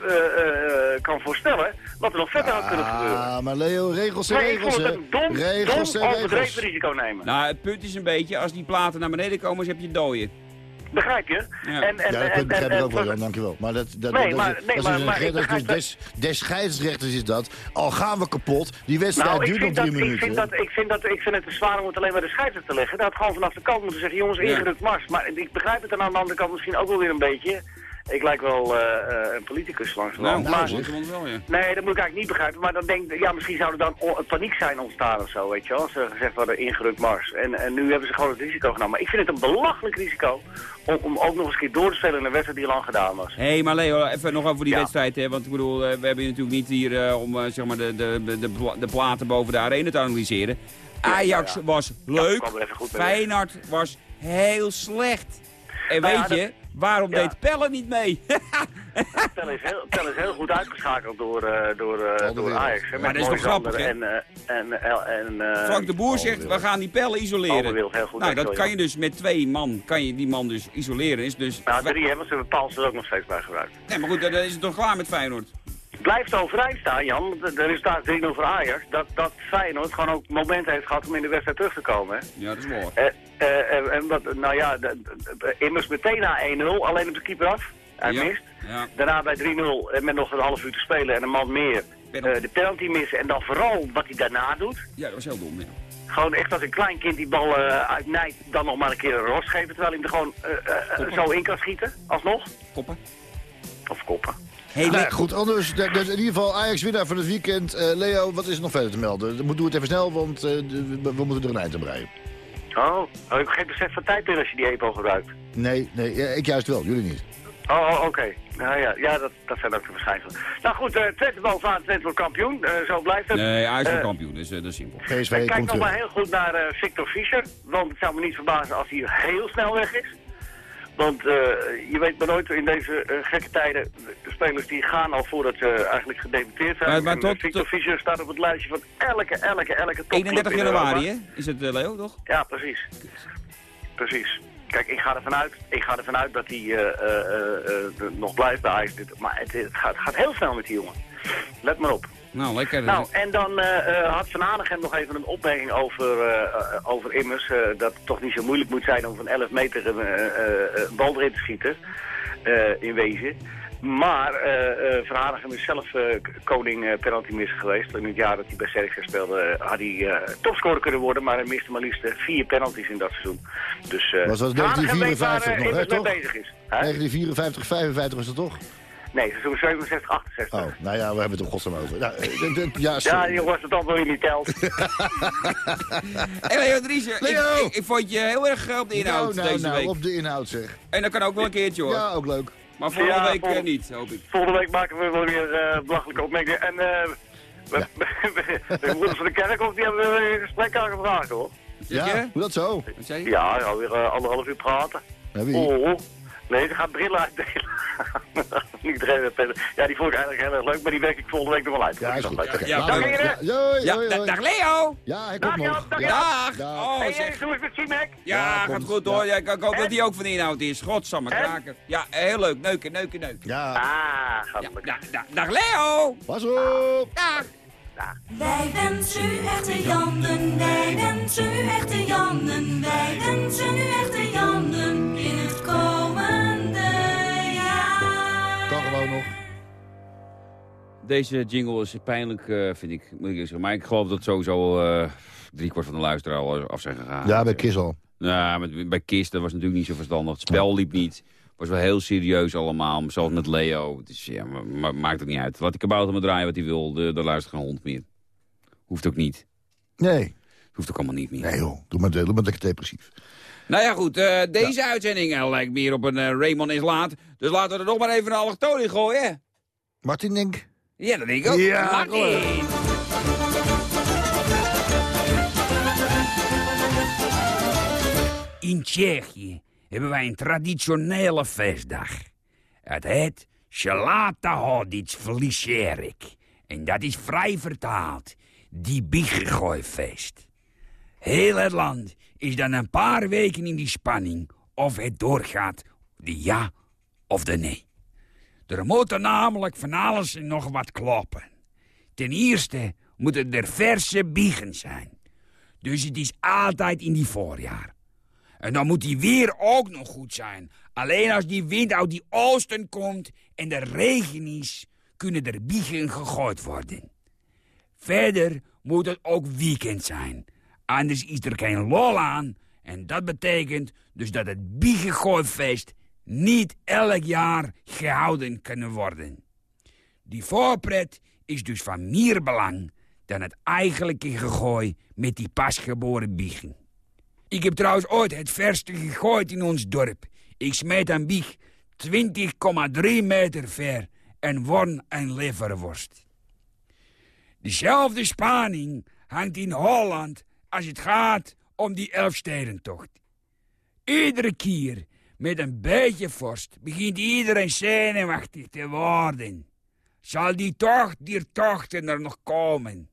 eh, eh, kan voorstellen wat er nog verder had kunnen gebeuren. Ah, maar Leo, regels zijn Nee, ik regels, vond het hè? een dom, Regels dom zijn overdreven regels. risico nemen. Nou, het punt is een beetje, als die platen naar beneden komen, dan heb je dooien. Begrijp je? Ja. En, en, Ja, dat en, begrijp ik ook wel, Jan, dankjewel. Maar dat, dat, Nee, dat, maar- nee, dat maar- is een maar dat is des, des scheidsrechters is dat. Al gaan we kapot, die wedstrijd Nou, duurt nog drie dat, ik, minuten. vind dat, ik, vind dat, ik vind het te zwaar om het alleen bij de scheidsrechter te leggen. Dat had gewoon vanaf de kant moeten zeggen, jongens, Ja. ingerukt mars. Maar ik begrijp het dan aan de andere kant misschien ook wel weer een beetje. Ik lijk wel eh, eh, een politicus langs de Nou, nou, maar, wel, ja. nee, dat moet ik eigenlijk niet begrijpen. Maar dan denk ik, ja, misschien zou er dan paniek zijn ontstaan of zo, weet je wel. Als er gezegd worden, ingerukt mars. En, en nu hebben ze gewoon het risico genomen. Maar ik vind het een belachelijk risico om, om ook nog eens een keer door te spelen in een wedstrijd die lang gedaan was. Hé, hey, maar Leo, even nog over die Ja. wedstrijd. Hè, want ik bedoel, eh, we hebben je natuurlijk niet hier om zeg maar de, de, de, de, pla- de platen boven de arena te analyseren. Ajax ja. was leuk. Feyenoord was heel slecht. En Nou weet je, waarom ja. deed Pelle niet mee? Tel is heel, is heel goed uitgeschakeld door, eh, door, eh, door. Ajax. hè, Maar met dat is toch Moisander grappig, hè? En, eh, en, eh, en, Frank de Boer zegt, we gaan die Pelle Oh, isoleren. wil, heel goed, nou, dat kan je dus met twee man, kan je die man dus isoleren. Is dus Nou, drie hebben ze Paals er ook nog steeds bij gebruikt. Nee, maar goed, dan is het toch klaar met Feyenoord. Blijft overeind staan, Jan. De, resultaat 3-0 voor Ajax. Dat, dat Feyenoord gewoon ook momenten heeft gehad om in de wedstrijd terug te komen. Hè? Ja, dat is waar. Eh, eh, en- en wat, nou ja, immers meteen na 1-0, alleen op de keeper af. Hij Ja. mist. Ja. Daarna bij 3-0 en met nog een half uur te spelen en een man meer. Penalty. eh, de penalty missen en dan vooral wat hij daarna doet. ja, dat was heel dom, ja. Gewoon echt als een klein kind die bal eh, uit Nijt dan nog maar een keer een ros geven. Terwijl hij hem er gewoon eh, eh, zo in kan schieten, alsnog. Koppen. Of koppen. Hey, Nou, goed, anders, dat- dat in ieder geval Ajax winnaar van het weekend. Eh, Leo, wat is er nog verder te melden? Dan moet- Doe het even snel, want eh, we, we moeten er een eind aan breien. Oh, oh, ik heb geen besef van tijd meer als je die EPO gebruikt. Nee, nee, ja, ik juist wel, jullie niet. Oh, oh, oké. Nou ja, ja dat, dat zijn ook de verschijnselen. Nou goed, eh Twente bovenaan, Twente wordt kampioen. Eh, zo blijft het. Nee, Ajax wordt Eh, kampioen, dus dat is simpel. PSV Ik kijk nog maar heel goed naar Victor Fischer. Want het zou me niet verbazen als hij heel snel weg is. Want je weet maar nooit in deze gekke tijden, de spelers die gaan al voordat ze eigenlijk gedebuteerd zijn. Maar, maar tot, Victor Fischer staat op het lijstje van elke, elke, elke top. 31 januari, hè? Is het, Leo, toch? Ja, precies. Precies. Kijk, ik ga ervan uit, ik ga ervan uit dat hij nog blijft bij Ajax. Maar het, het, gaat, gaat, heel snel met die jongen. Let maar op. Nou, lekker. Nou, en dan had Van Aanegem nog even een opmerking over, over Immers. dat het toch niet zo moeilijk moet zijn om van 11 meter een bal erin te schieten. in wezen. Maar uh, is zelf uh, koning uh, penalty mis geweest. In het jaar dat hij bij Sergia speelde had hij topscorer kunnen worden. Maar hij miste maar liefst vier penalties in dat seizoen. Dus was dat 1954 nog, hè, toch? bezig is. 1954, 55 was dat toch? Nee, seizoen 67, 68. Oh, nou ja, we hebben het op godsnaam over. Ja, ja, ja je was het dan wel je niet telt. hey Leo Leo! Ik, ik, vond je heel erg op de inhoud nou, nou, deze nou, week. op de inhoud zeg. En dat kan ook wel een keertje hoor. Ja, ook leuk. Maar volgende week volgende, niet, hoop ik. Volgende week maken we wel weer uh, belachelijke opmerkingen. En uh, ja. de broeders van de kerk, of die hebben we een gesprek aangevraagd hoor. Ja, hoe dat zo? Ja, alweer uh, anderhalf uur praten. Ja, wie? Oh, Nee, ze gaat brillen uitdelen. Niet erin Ja, die vond ik eigenlijk heel erg leuk, maar die werk ik volgende week nog wel uit. Ja, is goed. Ja, ja, dag heren. dag Leo. Ja, hij komt nog. Dag, dag. dag. Oh, hey, zeg. Hoe is het met c Ja, gaat goed hoor. Ja, ik hoop dat die ook van de inhoud is. Godsamme kraken. Ja, heel leuk. Neuken, neuken, neuken. Ja. Ah, gaat ja, dag, Leo. Pas op. Dag. Wij wensen u echte Jannen, wij wensen u echte Jannen, wij wensen u echte Jannen in het komende jaar. Kan gewoon nog. Deze jingle is pijnlijk, uh, vind ik, moet ik zeggen. Maar ik geloof dat sowieso uh, driekwart van de luisteraar al af zijn gegaan. Ja, bij Kis al. Ja, met, bij Kist dat was natuurlijk niet zo verstandig. Het spel liep niet was wel heel serieus allemaal. Zelfs met Leo. Dus ja, maar, maakt het niet uit. Laat die kabouter maar draaien wat hij wil. De, de luistert geen hond meer. Hoeft ook niet. Nee. Hoeft ook allemaal niet meer. Nee joh, doe maar, doe maar lekker depressief. Nou ja goed, uh, deze ja. uitzending uh, lijkt meer op een uh, Raymond is laat. Dus laten we er nog maar even een allochtoon in gooien. Martin denk Ja, dat denk ik ook. Ja, Martin. In Tsjechië hebben wij een traditionele feestdag. Het heet Shalata Hodic Vliserik. En dat is vrij vertaald, die biggegooifeest. Heel het land is dan een paar weken in die spanning of het doorgaat, de ja of de nee. Er moet namelijk van alles en nog wat kloppen. Ten eerste moeten er verse biegen zijn. Dus het is altijd in die voorjaar. En dan moet die weer ook nog goed zijn. Alleen als die wind uit die oosten komt en er regen is, kunnen er biegen gegooid worden. Verder moet het ook weekend zijn. Anders is er geen lol aan. En dat betekent dus dat het biegengooifeest niet elk jaar gehouden kan worden. Die voorpret is dus van meer belang dan het eigenlijke gegooi met die pasgeboren biegen. Ik heb trouwens ooit het verste gegooid in ons dorp. Ik smeet een bieg 20,3 meter ver en won een leverworst. Dezelfde spanning hangt in Holland als het gaat om die Elfstedentocht. Iedere keer met een beetje vorst begint iedereen zenuwachtig te worden. Zal die tocht, die tochten er nog komen?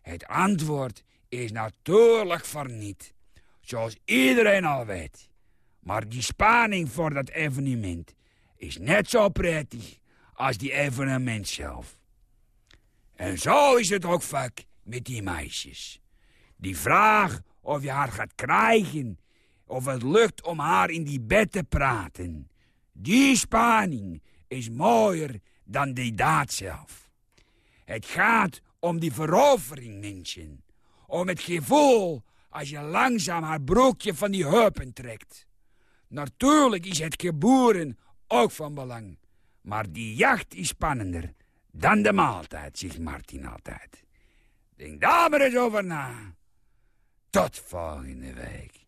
Het antwoord is natuurlijk voor niet zoals iedereen al weet. Maar die spanning voor dat evenement is net zo prettig als die evenement zelf. En zo is het ook vaak met die meisjes. Die vraag of je haar gaat krijgen, of het lukt om haar in die bed te praten. Die spanning is mooier dan die daad zelf. Het gaat om die verovering, mensen. Om het gevoel als je langzaam haar broekje van die heupen trekt. Natuurlijk is het geboren ook van belang. Maar die jacht is spannender dan de maaltijd, zegt Martin altijd. Denk daar maar eens over na. Tot volgende week.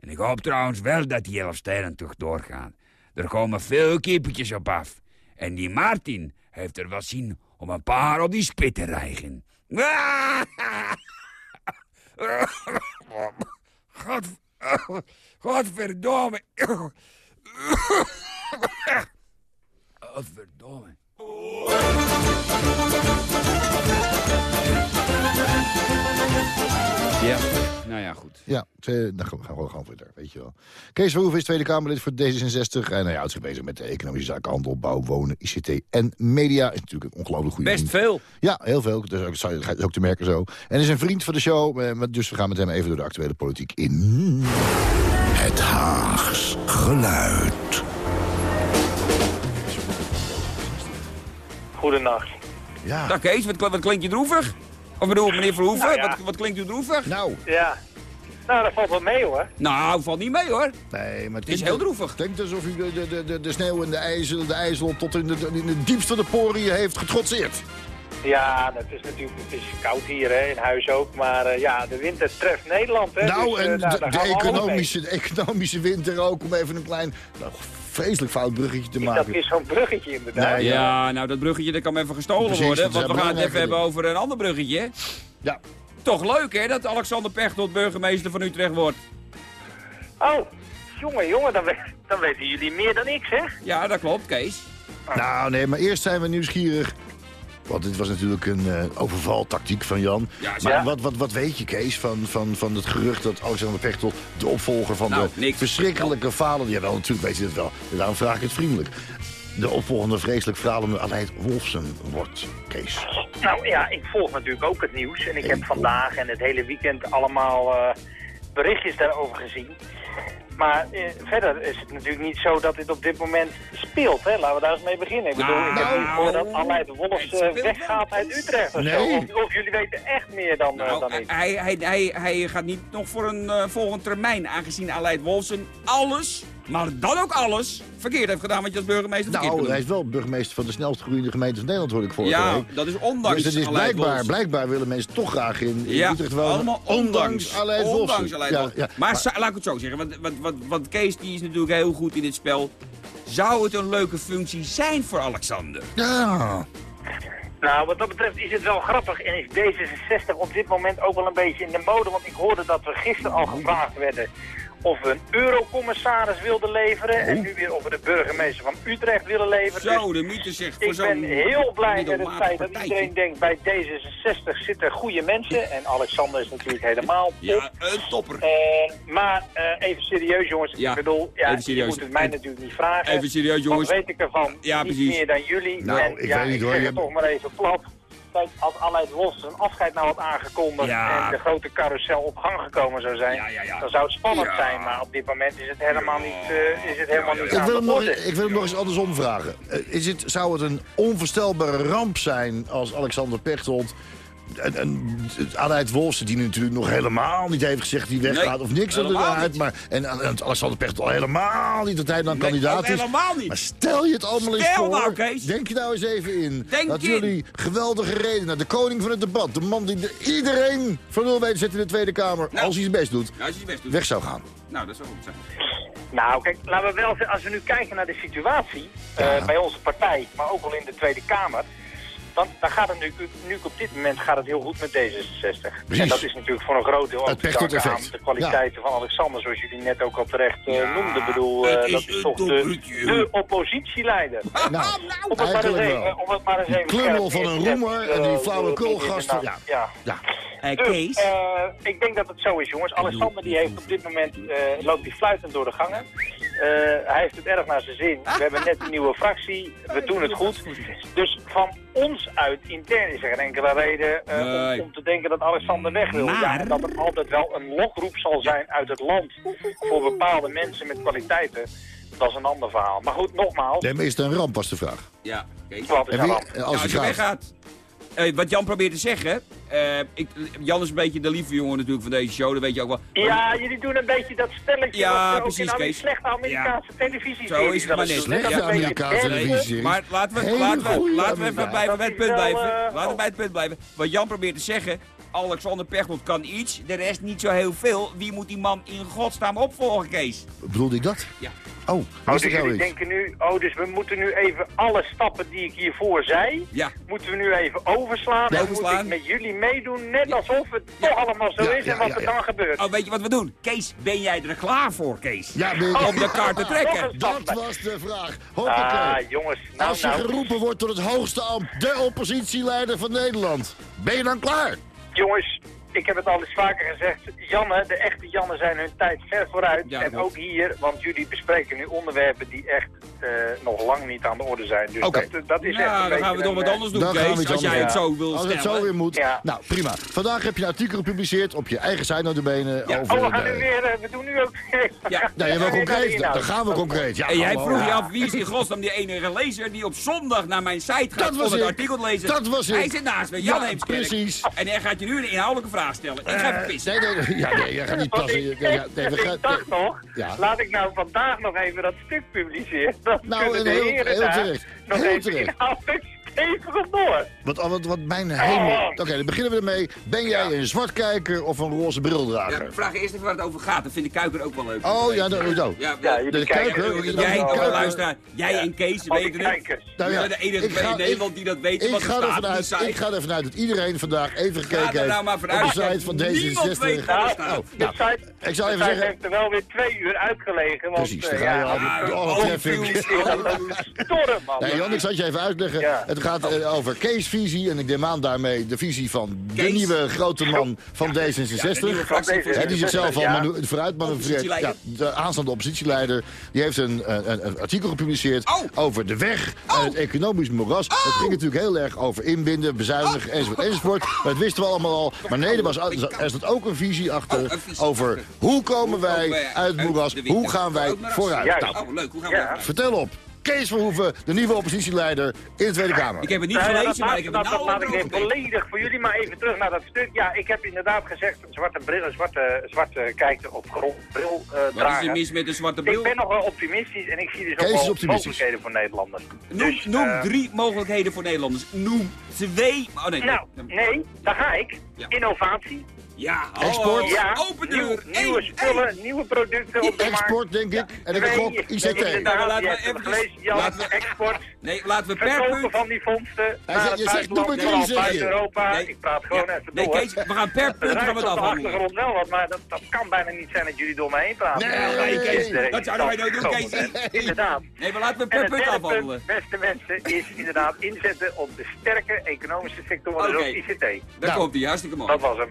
En ik hoop trouwens wel dat die Elfsteden toch doorgaan. Er komen veel kippetjes op af. En die Martin heeft er wel zin om een paar op die spit te rijgen. God, Godverdomme. Oh, verdomme. Ja, nou ja, goed. Ja, twee, dan gaan we gewoon, gewoon verder, weet je wel. Kees Verhoeven is Tweede Kamerlid voor D66. En hij houdt zich bezig met de economische zaken, handel, bouw, wonen, ICT en media. Is natuurlijk een ongelooflijk goede Best vriend. veel. Ja, heel veel. Dus ook, zou je- dat is ook te merken zo. En is een vriend van de show. eh, Dus we gaan met hem even door de actuele politiek in. Het Haags geluid. Goedenacht. Ja, Dag Kees, wat, wat klinkt je droevig? Of bedoel, meneer Verhoeven, Nou ja. wat, wat klinkt u droevig? nou, Ja. Nou, dat valt wel mee hoor. Nou, valt niet mee hoor. nee, maar Het is heel droevig. Het klinkt alsof u de, de, de, sneeuw en de ijzel, de ijzel tot in de, in de diepste de poriën heeft getrotseerd. Ja, dat is natuurlijk het is koud hier hè, in huis ook. Maar eh, ja, de winter treft Nederland. Hè, Nou, dus, eh, en nou, de, economische, de economische winter ook, om even een klein, nou, vreselijk fout bruggetje te mee. Dat maken. is zo'n bruggetje inderdaad. Nee, Ja, nou dat bruggetje dat kan even gestolen Precies, worden. Want we gaan het even hebben over een ander bruggetje. Ja, Toch leuk hè, dat Alexander Pechtold burgemeester van Utrecht wordt. Oh, jongen, jongen, dan, we- dan weten jullie meer dan ik zeg. Ja, dat klopt Kees. nou nee, maar eerst zijn we nieuwsgierig. Want dit was natuurlijk een eh, overvaltactiek van Jan. Ja, maar ja. wat, wat, wat weet je, Kees, van, van, van het gerucht dat Alexander Pechtold... de opvolger van Nou, de niks. verschrikkelijke falen... Ja, wel, natuurlijk weet je het wel. En daarom vraag ik het vriendelijk. De opvolgende vreselijk falende Aleid Wolfsen wordt, Kees. Nou ja, ik volg natuurlijk ook het nieuws. En ik heb vandaag en het hele weekend allemaal eh, berichtjes daarover gezien. Maar eh, verder is het natuurlijk niet zo dat dit op dit moment speelt. Hè? Laten we daar eens mee beginnen. Ik bedoel, ik heb Nou, niet gehoord dat Aleid Wolfs eh, weggaat uit Utrecht of Nee. Of, of jullie weten echt meer dan, eh, Nou, dan ik. hij, hij, hij, hij gaat niet nog voor een volgende termijn, aangezien Aleid Wolfsen alles, maar dan ook alles, verkeerd heeft gedaan wat je als burgemeester verkeerd Nou, hij is wel burgemeester van de snelst groeiende gemeente van Nederland, hoor ik vorige Ja, week. dat is ondanks dus het is blijkbaar, blijkbaar willen mensen toch graag in, in Ja, Utrecht wonen. allemaal ondanks. Aleid Wolfsen. Ondanks Aleid Ja, Wolfsen. ja. Maar, laat ik het zo zeggen, want, want, want, want Kees die is natuurlijk heel goed in dit spel. Zou het een leuke functie zijn voor Alexander? Ja. Nou, wat dat betreft is het wel grappig en is D66 op dit moment ook wel een beetje in de mode. Want ik hoorde dat we gisteren al gevraagd werden of we een eurocommissaris wilden leveren. En nu weer of we de burgemeester van Utrecht willen leveren. Dus Zo, de mythe zegt voor ik ben heel blij met het feit dat iedereen denkt bij D66 zitten goede mensen. En Alexander is natuurlijk helemaal top. Ja, een topper. Eh, maar eh, even serieus jongens, Ja, ik bedoel, ja, je moet het mij natuurlijk niet vragen. Even serieus, jongens. Wat weet ik ervan? Ja, niet meer dan jullie. Nou, en, ik ja, weet niet, ik zeg je het toch maar even plat. Als Aleid Wolfs zijn afscheid nou had aangekondigd Ja. en de grote carousel op gang gekomen zou zijn, Ja, ja, ja. dan zou het spannend Ja. zijn. Maar op dit moment is het helemaal Ja. niet, eh, is het helemaal niet Ik aan wil, de hem nog, orde. ik wil hem nog eens andersom vragen. Eh, Is het, zou het een onvoorstelbare ramp zijn als Alexander Pechtold... En, en Aleid Wolfsen, die natuurlijk nog helemaal niet heeft gezegd die weggaat Nee, of niks aan de helemaal waarheid. niet. Maar, en, en Alexander Pechtold helemaal niet dat hij dan Nee, kandidaat is. helemaal niet. Maar stel je het allemaal eens voor. nou, Kees. Denk je nou eens even in. Denk dat in. jullie geweldige redenen, de koning van het debat. De man die de- iedereen van nul weet zet in de Tweede Kamer. Nou. als hij zijn best doet. Nou, als je best doet. Weg zou gaan. Nou, dat zou goed zijn. Nou, kijk, laten we wel als we nu kijken naar de situatie eh, bij onze partij, maar ook wel in de Tweede Kamer, dan, dan gaat het nu, nu op dit moment gaat het heel goed met D66. En dat is natuurlijk voor een groot deel ook Het te danken aan de kwaliteiten van Alexander, zoals jullie net ook al terecht eh, Ja, noemden. Ik bedoel, eh, is dat is toch de, de oppositieleider. Nou, Om het, maar eens even, om het maar eens even Klummel scherp van een roemer en die eh, van- inderdaad, ja. ja. Eh, Dus, Kees? ik denk dat het zo is, jongens. Alexander die heeft op dit moment eh, loopt die fluitend door de gangen. Eh, hij heeft het erg naar zijn zin. We hebben net een nieuwe fractie. We doen het goed. Dus van ons uit intern is er geen enkele reden eh, Nee. om, om te denken dat Alexander weg wil. Ja, en dat er altijd wel een lokroep zal zijn uit het land voor bepaalde mensen met kwaliteiten. Dat is een ander verhaal. Maar goed, nogmaals. Nee, maar is het een ramp, was de vraag. Ja, Kees. Wat is En wie, dan? als hij als je gaat. weggaat. Eh, wat Jan probeert te zeggen. eh, ik, Jan is een beetje de lieve jongen natuurlijk van deze show. Dat weet je ook wel. Ja, jullie doen een beetje dat spelletje Ja, wat ze ook precies, in Kees. slechte Amerikaanse televisie Zo is het maar net. Slechte Ja, Amerikaanse ja. televisie. Maar laten we, laten we, laten we even blijven bij het punt blijven. eh, Laten we oh. bij het punt blijven. Wat Jan probeert te zeggen. Alexander Pechtold kan iets, de rest niet zo heel veel. Wie moet die man in godsnaam opvolgen, Kees? Bedoelde ik dat? Ja. Oh, Oh, wist dus ik nou jullie iets. denken nu, oh, dus we moeten nu even alle stappen die ik hiervoor zei, Ja. moeten we nu even overslaan. Ja, en moet overslaan. ik met jullie meedoen, net Ja. alsof het Ja. toch allemaal zo Ja, is ja, en wat ja, er ja. dan gebeurt. Oh, weet je wat we doen? Kees, ben jij er klaar voor, Kees? Ja, ben ik- Om de kaart te trekken. dat was de vraag. Ah, Hoppakee. jongens, nou, Als je nou, geroepen wordt tot het hoogste ambt, de oppositieleider van Nederland, ben je dan klaar? Jongens, ik heb het al eens vaker gezegd, Janne, de echte Janne zijn hun tijd ver vooruit. Ja, en ook hier, want jullie bespreken nu onderwerpen die echt eh, nog lang niet aan de orde zijn. Dus Oké. dat, dat is echt Ja, een dan gaan we toch wat eh, anders doen, Dan gaan we Kees. Als jij het zo wil Als het stellen. zo weer moet. Ja. Nou, prima. Vandaag heb je een artikel gepubliceerd op je eigen site notabene Ja. over... Oh, we gaan de- nu weer, eh, we doen nu ook. Ja. Nou, je we wil gaan weer naar de concreet. Dan gaan we concreet. Ja, En jij hallo. vroeg je af, wie is in godsnaam die enige lezer die op zondag naar mijn site gaat Dat om was het ik. artikel te lezen? Dat was Hij ik. zit naast me, Jan Ja, Heemskerk. precies. En hij gaat je nu een inhoudelijke vraag stellen. Ik ga even pissen. Nee, nee, nee. Ja, nee, jij gaat niet passen. ik, Ja, ja, nee, we gaan- ik dacht toch, Ja. laat ik nou vandaag nog even dat stuk publiceren. Dan Nou, kunnen de heel- heren heel terecht. nog Heel even terecht. Stevig op door. Wat, wat, wat mijn hemel... Oh. Oké, dan beginnen we ermee. Ben jij een zwartkijker of een roze Ja, brildrager? vraag eerst even waar het over gaat. Dat vind ik Kuiper ook wel leuk. Oh, ja, dat- zo. Ja, Ja, de- kuiker, jij, eh, luisteraar, jij en Kees weten het. Nou We ja, zijn de enige ik ga- in Nederland die dat weten Ik wat er ga, staat ervan op die uit, site. ik ga ervan uit dat iedereen vandaag even gekeken er nou maar heeft vanuit op de site van niemand weet D66. wat er Nou, staat. Oh, de nou, site, ik zal de even zeggen... heeft er wel weer twee uur uitgelegen. Want, Precies, eh, dan ga je ja, al Ah, oh, oh. Ja, storm, man. Nee, Jan, ik zal het je even uitleggen. Ja. Het gaat eh, over Kees' visie en ik neem aan daarmee de visie van de nieuwe grote man van Ja, de nieuwe D66. fractie Van Hè, die zichzelf al Ja. vooruit manoeuvreert. Ja, de aanstaande oppositieleider. Die heeft een, een, een artikel gepubliceerd Oh. over de weg en het economisch moeras. Het ging natuurlijk heel erg over inbinden, bezuinigen Oh. enzovoort enzovoort. Maar dat wisten we allemaal al. Maar nee, er, was, er zat ook een visie achter Oh, een visie over achter. hoe komen wij uit het moeras? Hoe gaan wij vooruit? Nou, Oh, leuk. Hoe gaan we Ja. vertel op. Kees Verhoeven, de nieuwe oppositieleider in de Tweede Kamer. Ik heb het niet gelezen, maar ik heb het dat nou laat ik volledig voor jullie maar even terug naar dat stuk. Ja, ik heb inderdaad gezegd, zwarte bril, zwarte, zwarte kijken op grond, bril eh Wat is er mis met de zwarte bril? Ik ben nog wel optimistisch en ik zie dus Kees ook wel mogelijkheden voor Nederlanders. Noem, Dus, noem eh, drie mogelijkheden voor Nederlanders. Noem twee. Oh nee. Nou, nee, daar ga ik. Ja. Innovatie. Ja, hallo. Export. Ja, Open nieuw- deur. nieuwe spullen, nieuwe producten op de markt. Export, denk ik. En ik heb ook ICT. Nou, laten we eventjes- gelezen, Jan, laten we- export. Nee, laten we per Verkopen punt... van die fondsen naar zegt- het je zegt, noem buitenland, het vooral niet, zeg je. Europa. Nee. Ik praat gewoon Ja. even Nee, door. Kees, we gaan per punt gaan we het afhandelen. achtergrond wel wat, maar dat, dat kan bijna niet zijn dat jullie door me heen praten. Nee, nee, Kees, nee. Dat zouden wij is nooit doen, Kees. Inderdaad. Nee, maar laten we per punt afhandelen. beste mensen, is inderdaad inzetten op de sterke economische sectoren, zoals ICT. Daar Nou. komt hij, hartstikke mooi. Dat was hem.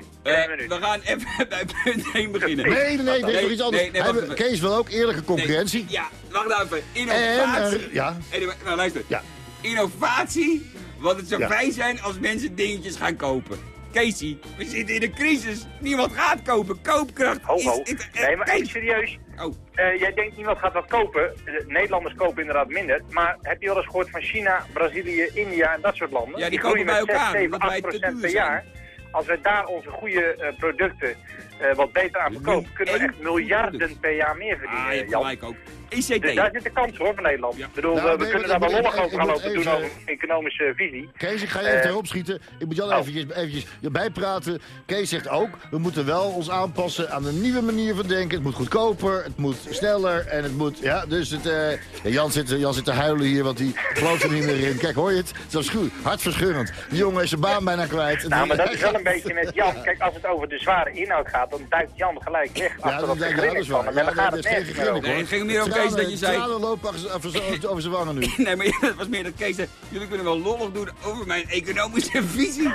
Eh, één we gaan even bij punt 1 beginnen. Nee, nee, nee, dit is nog iets anders. nee, nee, wacht. Kees wil ook eerlijke concurrentie. Nee, ja, wacht nou even. En, Innovatie. er- ja, Hey, nou, luister. ja. Innovatie, want het zou Ja. fijn zijn als mensen dingetjes gaan kopen. Casey, we zitten in een crisis. Niemand gaat kopen. Koopkracht Ho, is... ho. is- Nee, maar even serieus. Oh, Eh, jij denkt niemand gaat wat kopen. De Nederlanders kopen inderdaad minder. Maar heb je al eens gehoord van China, Brazilië, India en dat soort landen? Ja, die groeien kopen bij met 6, elkaar, 7, omdat wij 8 te procent per jaar. Als wij daar onze goede eh, producten eh, wat beter aan verkopen, kunnen we echt miljarden per jaar meer ah, verdienen, je hebt Jan. gelijk ook. ICT. Dus daar zit de kans hoor van Nederland. Ja. Ik bedoel, Nou, we- we nee, kunnen daar ik wel lollig even- over gaan ik lopen doen even- over economische visie. Kees, ik ga je even Eh, erop schieten. Ik moet Jan oh. eventjes, eventjes bijpraten. Kees zegt ook, we moeten wel ons aanpassen aan een nieuwe manier van denken. Het moet goedkoper, het moet sneller en het moet... Ja, dus het, eh, ja, Jan, zit, Jan zit te huilen hier, want hij gelooft er niet meer in. Kijk, hoor je het? Het is afschuwelijk, hartverscheurend. Die jongen is zijn baan bijna kwijt. Nou, maar dat is wel een beetje met Jan. Kijk, als het over de zware inhoud gaat, dan duikt Jan gelijk weg Ja, achter dat, is waar. Ja, En dan dat gaat is het geen nergens meer over. Nee, het ging meer om Kees dat je zei... Tranen lopen over- zijn wangen nu. Nee, maar het was meer dat Kees zei, jullie kunnen wel lollig doen over mijn economische visie.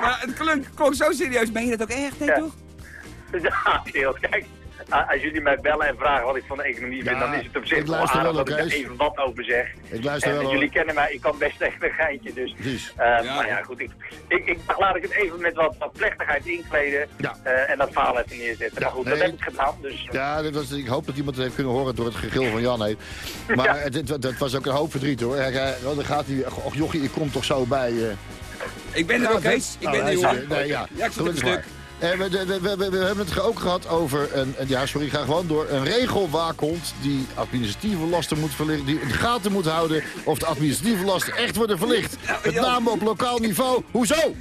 Maar het klonk, klonk zo serieus. Meen je dat ook echt, nee Ja. toch? Ja, Theo, kijk. A- Als jullie mij bellen en vragen wat ik van de economie vind, dan is het op zich ik wel luister aardig wel, dat ik er even wat over zeg. Ik luister En wel, jullie kennen mij, ik kan best tegen een geintje, dus... Precies. eh, Ja. Maar ja, goed, ik, ik, ik laat ik het even met wat, wat plechtigheid inkleden Ja. eh, en dat verhaal even neerzetten. Ja, maar goed, nee. dat heb ik gedaan, dus... Ja, dat was, ik hoop dat iemand het heeft kunnen horen door het gegil van Jan heen. Maar Ja. het, het, het was ook een hoop verdriet hoor. Hij, hij- dan gaat hij, och jochie, ik kom toch zo bij. eh. Ik ben er ook, Kees. Ik ben hij er, jongen. Nee, ja, Ja, ik zit op een gelukkig stuk. Maar. Eh, we, we, we, we- we hebben het ook gehad over een, ja, sorry, ik ga gewoon door. Een regelwaakhond die administratieve lasten moet verlichten, die in de gaten moet houden of de administratieve lasten echt worden verlicht. Met name op lokaal niveau. Hoezo?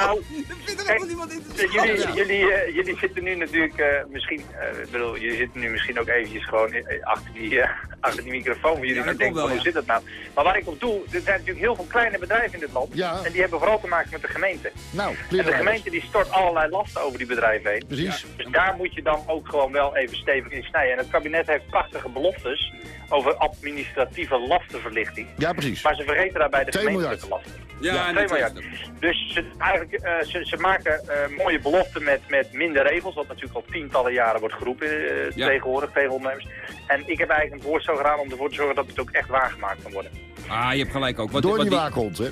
Nou, vindt er niemand Eh, Jullie, jullie, eh, jullie zitten nu natuurlijk eh, misschien, eh, ik bedoel, jullie zitten nu misschien ook eventjes gewoon achter, die, achter die microfoon. Jullie Ja, denken, wel, van, hoe zit dat nou? Maar waar ik op doe, er zijn natuurlijk heel veel kleine bedrijven in dit land. Ja. En die hebben vooral te maken met de gemeente. Nou, En de gemeente die stort allerlei lasten over die bedrijven heen. Precies. Dus daar moet je dan ook gewoon wel even stevig in snijden. En het kabinet heeft prachtige beloftes over administratieve lastenverlichting. Ja, precies. Maar ze vergeten daarbij de Twee gemeentelijke lasten. Ja, Ja, dat 2 is miljard. het. Dus ze, eigenlijk, eh, ze, ze maken eh, mooie beloften met, met minder regels, wat natuurlijk al tientallen jaren wordt geroepen eh, Ja. tegenwoordig tegen ondernemers. En ik heb eigenlijk een voorstel gedaan om ervoor te zorgen dat het ook echt waargemaakt kan worden. Ah, je hebt gelijk ook. Wat, Door wat die die- waakhond, hè?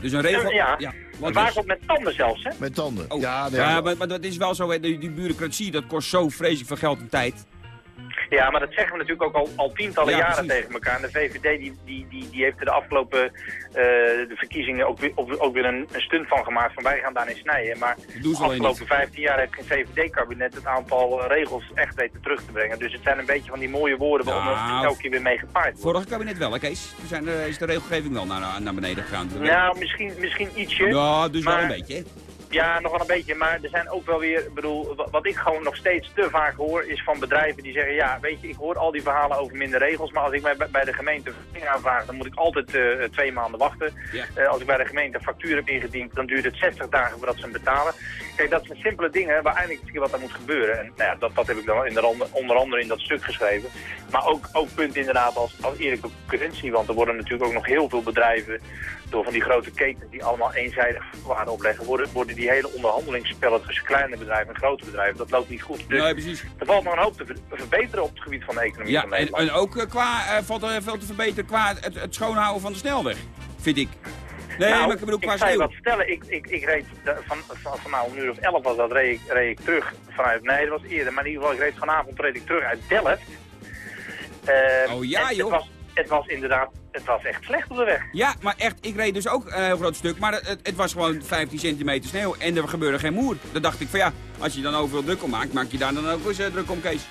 Dus een regel... Ja, ja. Een Wat waakhond met tanden zelfs, hè? Met tanden. Oh. Ja, nee, Ja, maar, maar dat is wel zo, hè, die, die bureaucratie, dat kost zo vreselijk veel geld en tijd. Ja, maar dat zeggen we natuurlijk ook al, al tientallen Ja, jaren precies. tegen elkaar. En de VVD die, die, die, die heeft er de afgelopen eh, de verkiezingen ook weer, ook, ook weer een, een stunt van gemaakt van wij gaan daarin snijden. Maar de afgelopen 15 jaar heeft geen VVD-kabinet het aantal eh, regels echt weten terug te brengen. Dus het zijn een beetje van die mooie woorden waar Nou, het elke keer weer mee gepaard. Vorige kabinet wel, hè Kees? Toen zijn, er- is de regelgeving wel naar, naar beneden gegaan. Nou, misschien, misschien ietsje. ja, dus wel een beetje? Ja, nog wel een beetje. Maar er zijn ook wel weer, ik bedoel, wa- wat ik gewoon nog steeds te vaak hoor, is van bedrijven die zeggen, ja, weet je, ik hoor al die verhalen over minder regels, maar als ik mij bij- de gemeente vergunning aanvraag, dan moet ik altijd eh, twee maanden wachten. Ja. Eh, als ik bij de gemeente een factuur heb ingediend, dan duurt het 60 dagen voordat ze hem betalen. Kijk, dat zijn simpele dingen waar eindelijk eens een keer wat aan moet gebeuren. En nou ja, dat, dat heb ik dan in de onder andere in dat stuk geschreven. Maar ook, ook punt inderdaad als, als eerlijke concurrentie, want er worden natuurlijk ook nog heel veel bedrijven door van die grote ketens die allemaal eenzijdig waarde opleggen, worden, worden die hele onderhandelingsspellen tussen kleine bedrijven en grote bedrijven, dat loopt niet goed. Dus Nee, precies. er valt nog een hoop te ver- verbeteren op het gebied van de economie Ja, van en, Nederland. en ook eh, qua, eh, valt er veel te verbeteren qua het, het schoonhouden van de snelweg, vind ik. Nee, Nou, maar ik bedoel qua ik sneeuw. wat vertellen. Ik, ik, ik reed van, van, van nou, een uur of elf was dat, reed ik, reed ik terug vanuit, nee dat was eerder, maar in ieder geval, ik reed vanavond reed ik terug uit Delft. Eh, Oh ja, en joh. Het was, het was inderdaad, het was echt slecht op de weg. Ja, maar echt, ik reed dus ook een heel groot stuk, maar het, het was gewoon 15 centimeter sneeuw en er gebeurde geen moer. Dan dacht ik van ja, als je dan overal druk om maakt, maak je daar dan ook eens eh, druk om, Kees.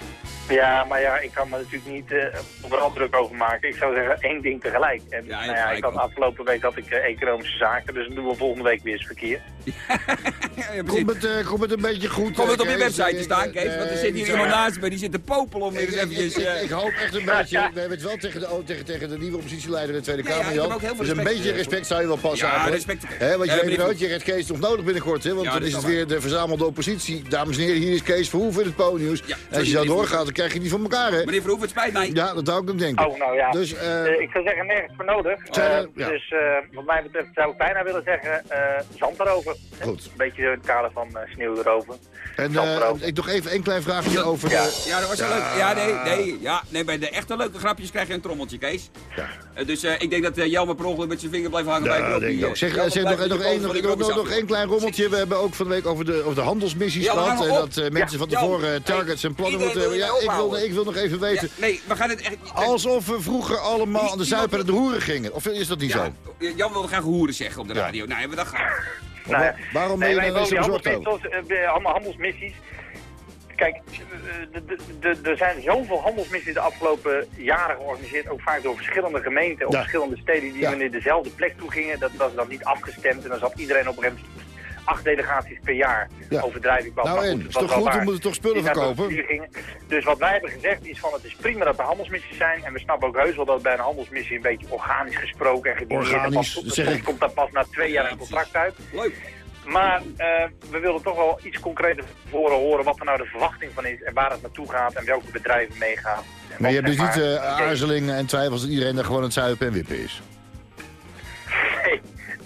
Ja, maar ja, ik kan me natuurlijk niet eh, overal druk over maken. Ik zou zeggen één ding tegelijk. En Ja, nou ja, ik had afgelopen week had ik eh, economische zaken, dus dan doen we volgende week weer eens verkeer. Ja. Komt het, eh, komt het een beetje goed? Komt het eh, op je website te staan, Kees? Want er eh, zit hier iemand naast me, die zit te popelen om weer Ik, eens eventjes... ik, eh, ik hoop echt een beetje, we hebben het wel tegen de, tegen, tegen de nieuwe oppositieleider in de Tweede Kamer, Jan. Dus een beetje eh, respect zou je wel passen Ja, respect. Hè, want je weet nooit, je redt Kees nog nodig binnenkort, hè? Want dan is het weer de verzamelde oppositie. Dames en heren, hier is Kees Verhoeven in het en als je zo doorgaat, dan krijg je die van elkaar, hè? Meneer Verhoeven, het spijt mij. Ja, dat zou ik dan denken. Oh, nou ja. Dus, eh, Eh, ik zou zeggen, nergens voor nodig. Dus eh, wat mij betreft zou ik bijna willen zeggen, eh, zand erover. Goed. Een beetje in het kader van sneeuw erover. en eh, ik nog even een klein vraagje over... Ja. de- Ja, dat was wel leuk. Ja, nee, nee, ja, nee, bij de echte leuke grapjes krijg je een trommeltje, Kees. Ja. Eh, dus eh, ik denk dat uh, Jelmer per ongeluk met zijn vinger blijft hangen bij denk ik ook. Zeg, zeg nog, nog, één, nog, nog, één klein rommeltje. We hebben ook van de week over de, over de handelsmissies gehad. En dat eh, mensen van Jan, tevoren eh, targets en plannen moeten Ja, ik wil, ik wil nog even Ja, weten. nee, we gaan het echt... Alsof we vroeger allemaal aan de zuipen en de hoeren gingen. Of is dat niet Ja, zo? Jan wilde graag hoeren zeggen op de Ja. radio. Nou, hebben we dat gehad. Nou ja. Waarom ben Nee, je wij dan zo bezorgd over? eh, allemaal handelsmissies. Kijk, eh, er zijn zoveel handelsmissies de afgelopen jaren georganiseerd, ook vaak door verschillende gemeenten of Ja. verschillende steden die Ja. naar dezelfde plek toe gingen. Dat was dan niet afgestemd en dan zat iedereen op een gegeven moment acht delegaties per jaar. Ja. Overdrijving kwam. Nou maar en, goed, het is toch goed? We moeten toch spullen verkopen? Dus wat wij hebben gezegd is van het is prima dat er handelsmissies zijn. En we snappen ook heus wel dat bij een handelsmissie een beetje organisch gesproken en gedineerd. en Organisch, pas- dat zeg ik. komt daar pas na twee jaar Ja, een contract uit. Leuk. Maar eh, we willen toch wel iets concreter voren horen wat er nou de verwachting van is en waar het naartoe gaat en welke bedrijven meegaan. Maar je hebt dus niet idee- aarzelingen en twijfels dat iedereen daar gewoon het zuipen en wippen is.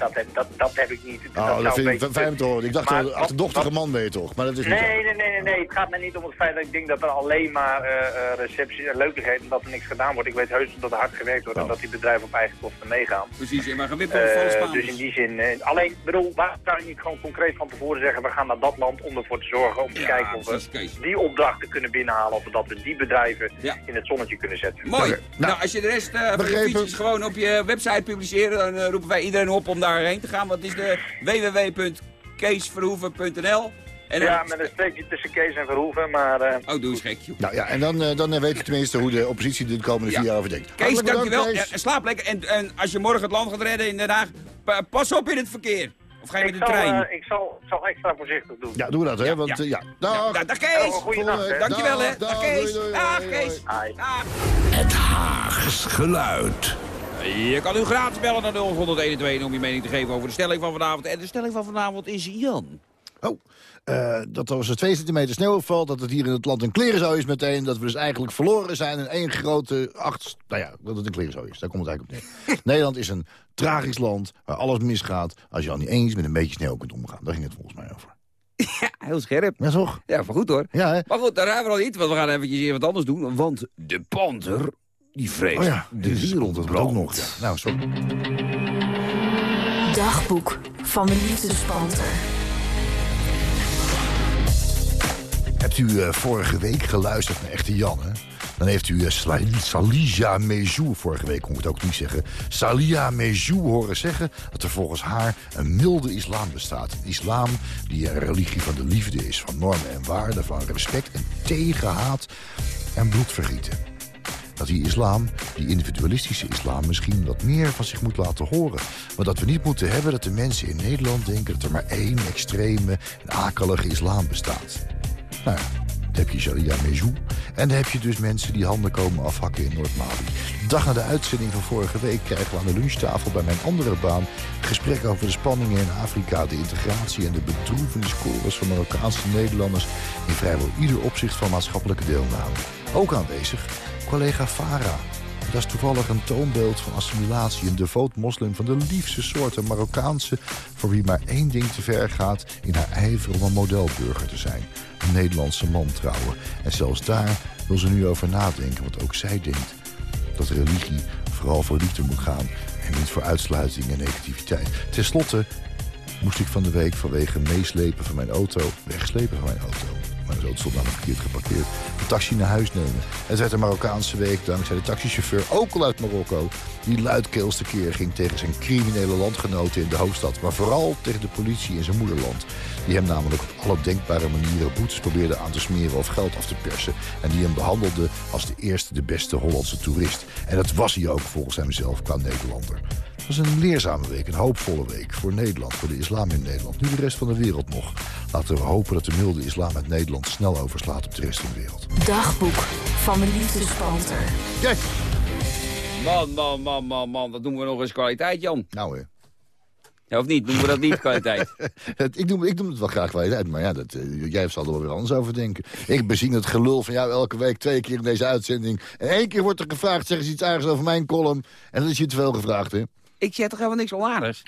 Nee, dat heb, dat, dat heb ik niet. Oh, dat vind ik beetje- fijn om te horen. Ik dacht Maar dat wat- achterdochtige wat- man ben je toch? Maar dat is niet zo. Nee, nee, nee, nee, nee. Het gaat mij niet om het feit dat ik denk dat er alleen maar eh eh, recepties en leukigheden en dat er niks gedaan wordt. Ik weet heus dat er hard gewerkt wordt en Oh. dat die bedrijven op eigen kosten meegaan. Precies, volle Eh, Spaanders. dus in die zin, eh, alleen, bedoel, waar kan je niet gewoon concreet van tevoren zeggen, we gaan naar dat land om ervoor te zorgen, om te Ja, kijken of we die opdrachten kunnen binnenhalen, of dat we die bedrijven Ja. in het zonnetje kunnen zetten. Mooi. Nou, nou, als je de rest eh, van de gewoon op je website publiceren, dan eh, roepen wij iedereen op om daarheen te gaan. Want het is de www.keesverhoeven.nl. En. Ja, met een streepje tussen Kees en Verhoeven, maar... eh, Oh, doe eens gek, joh. Nou ja, en dan, eh, dan eh, weten we tenminste hoe de oppositie er de komende Ja. vier jaar over denkt. Kees, Hartelijk dankjewel. Ja, Kees. slaap lekker. En, en als je morgen het land gaat redden in Den Haag, pa- pas op in het verkeer. Of ga je met de zal, trein? ik, zal, ik zal extra voorzichtig doen. Ja, doen we dat, hè? Ja, Want, ja. Dag! Kees! goeiedag, hè. Dankjewel hè. Dag, Dag dag, Kees. doei, doei, Dag doei, Kees. Het Haags geluid. Je kan u gratis bellen naar 0112 om je mening te geven over de stelling van vanavond. En de stelling van vanavond is Jan. Oh, eh, dat er als er twee centimeter sneeuw valt, dat het hier in het land een klerenzooi is meteen. Dat we dus eigenlijk verloren zijn in één grote acht... Nou ja, dat het een klerenzooi is. Daar komt het eigenlijk op neer. Nederland is een tragisch land waar alles misgaat... als je al niet eens met een beetje sneeuw kunt omgaan. Daar ging het volgens mij over. Ja, heel scherp. Ja, toch? Ja, maar goed hoor. Ja, hè? Maar goed, daar hebben we al niet, want we gaan eventjes hier wat anders doen. Want de panter, die vreest Oh ja, de dus komt het ook nog. Ja. Nou, sorry. Dagboek van de liefdespanter. Hebt u eh, vorige week geluisterd naar Echte Jan, hè? Dan heeft u uh, Salija Mejou, vorige week kon ik het ook niet zeggen... Salia Mejou horen zeggen dat er volgens haar een milde islam bestaat. Een islam die een religie van de liefde is, van normen en waarden... van respect en tegenhaat en bloedvergieten. Dat die islam, die individualistische islam, misschien wat meer van zich moet laten horen. Maar dat we niet moeten hebben dat de mensen in Nederland denken... dat er maar één extreme en akelige islam bestaat. Nou ja, dan heb je Sharia Mejou. En dan heb je dus mensen die handen komen afhakken in Noord-Mali. Dag na de uitzending van vorige week krijgen we aan de lunchtafel bij mijn andere baan... een gesprek over de spanningen in Afrika, de integratie en de bedroevende scores van Marokkaanse Nederlanders... in vrijwel ieder opzicht van maatschappelijke deelname. Ook aanwezig collega Farah. Dat is toevallig een toonbeeld van assimilatie. Een devoot moslim van de liefste soort. Een Marokkaanse voor wie maar één ding te ver gaat... in haar ijver om een modelburger te zijn. Een Nederlandse man trouwen. En zelfs daar wil ze nu over nadenken. Want ook zij denkt dat religie vooral voor liefde moet gaan... en niet voor uitsluiting en negativiteit. Ten slotte moest ik van de week vanwege meeslepen van mijn auto... wegslepen van mijn auto. Auto stond namelijk verkeerd geparkeerd. Een taxi naar huis nemen. Het werd een Marokkaanse week dankzij de taxichauffeur, ook al uit Marokko... die luidkeels tekeer ging tegen zijn criminele landgenoten in de hoofdstad... maar vooral tegen de politie in zijn moederland. Die hem namelijk op alle denkbare manieren boetes probeerde aan te smeren... of geld af te persen. En die hem behandelde als de eerste, de beste Hollandse toerist. En dat was hij ook volgens hemzelf qua Nederlander. Het was een leerzame week, een hoopvolle week voor Nederland, voor de islam in Nederland. Nu de rest van de wereld nog. Laten we hopen dat de milde islam uit Nederland snel overslaat op de rest van de wereld. Dagboek van de liefdespanter. Kijk! Man, man, man, man, man, dat noemen we nog eens kwaliteit, Jan. Nou hè. Ja, of niet? Noemen we dat niet kwaliteit? Ik, noem, ik noem het wel graag kwaliteit, maar ja, dat, eh, jij zal er wel weer anders over denken. Ik bezien het gelul van jou elke week twee keer in deze uitzending. En één keer wordt er gevraagd, zeg eens iets aardigs over mijn column. En dan is je te veel gevraagd, hè? Ik zeg toch helemaal niks onaardigs?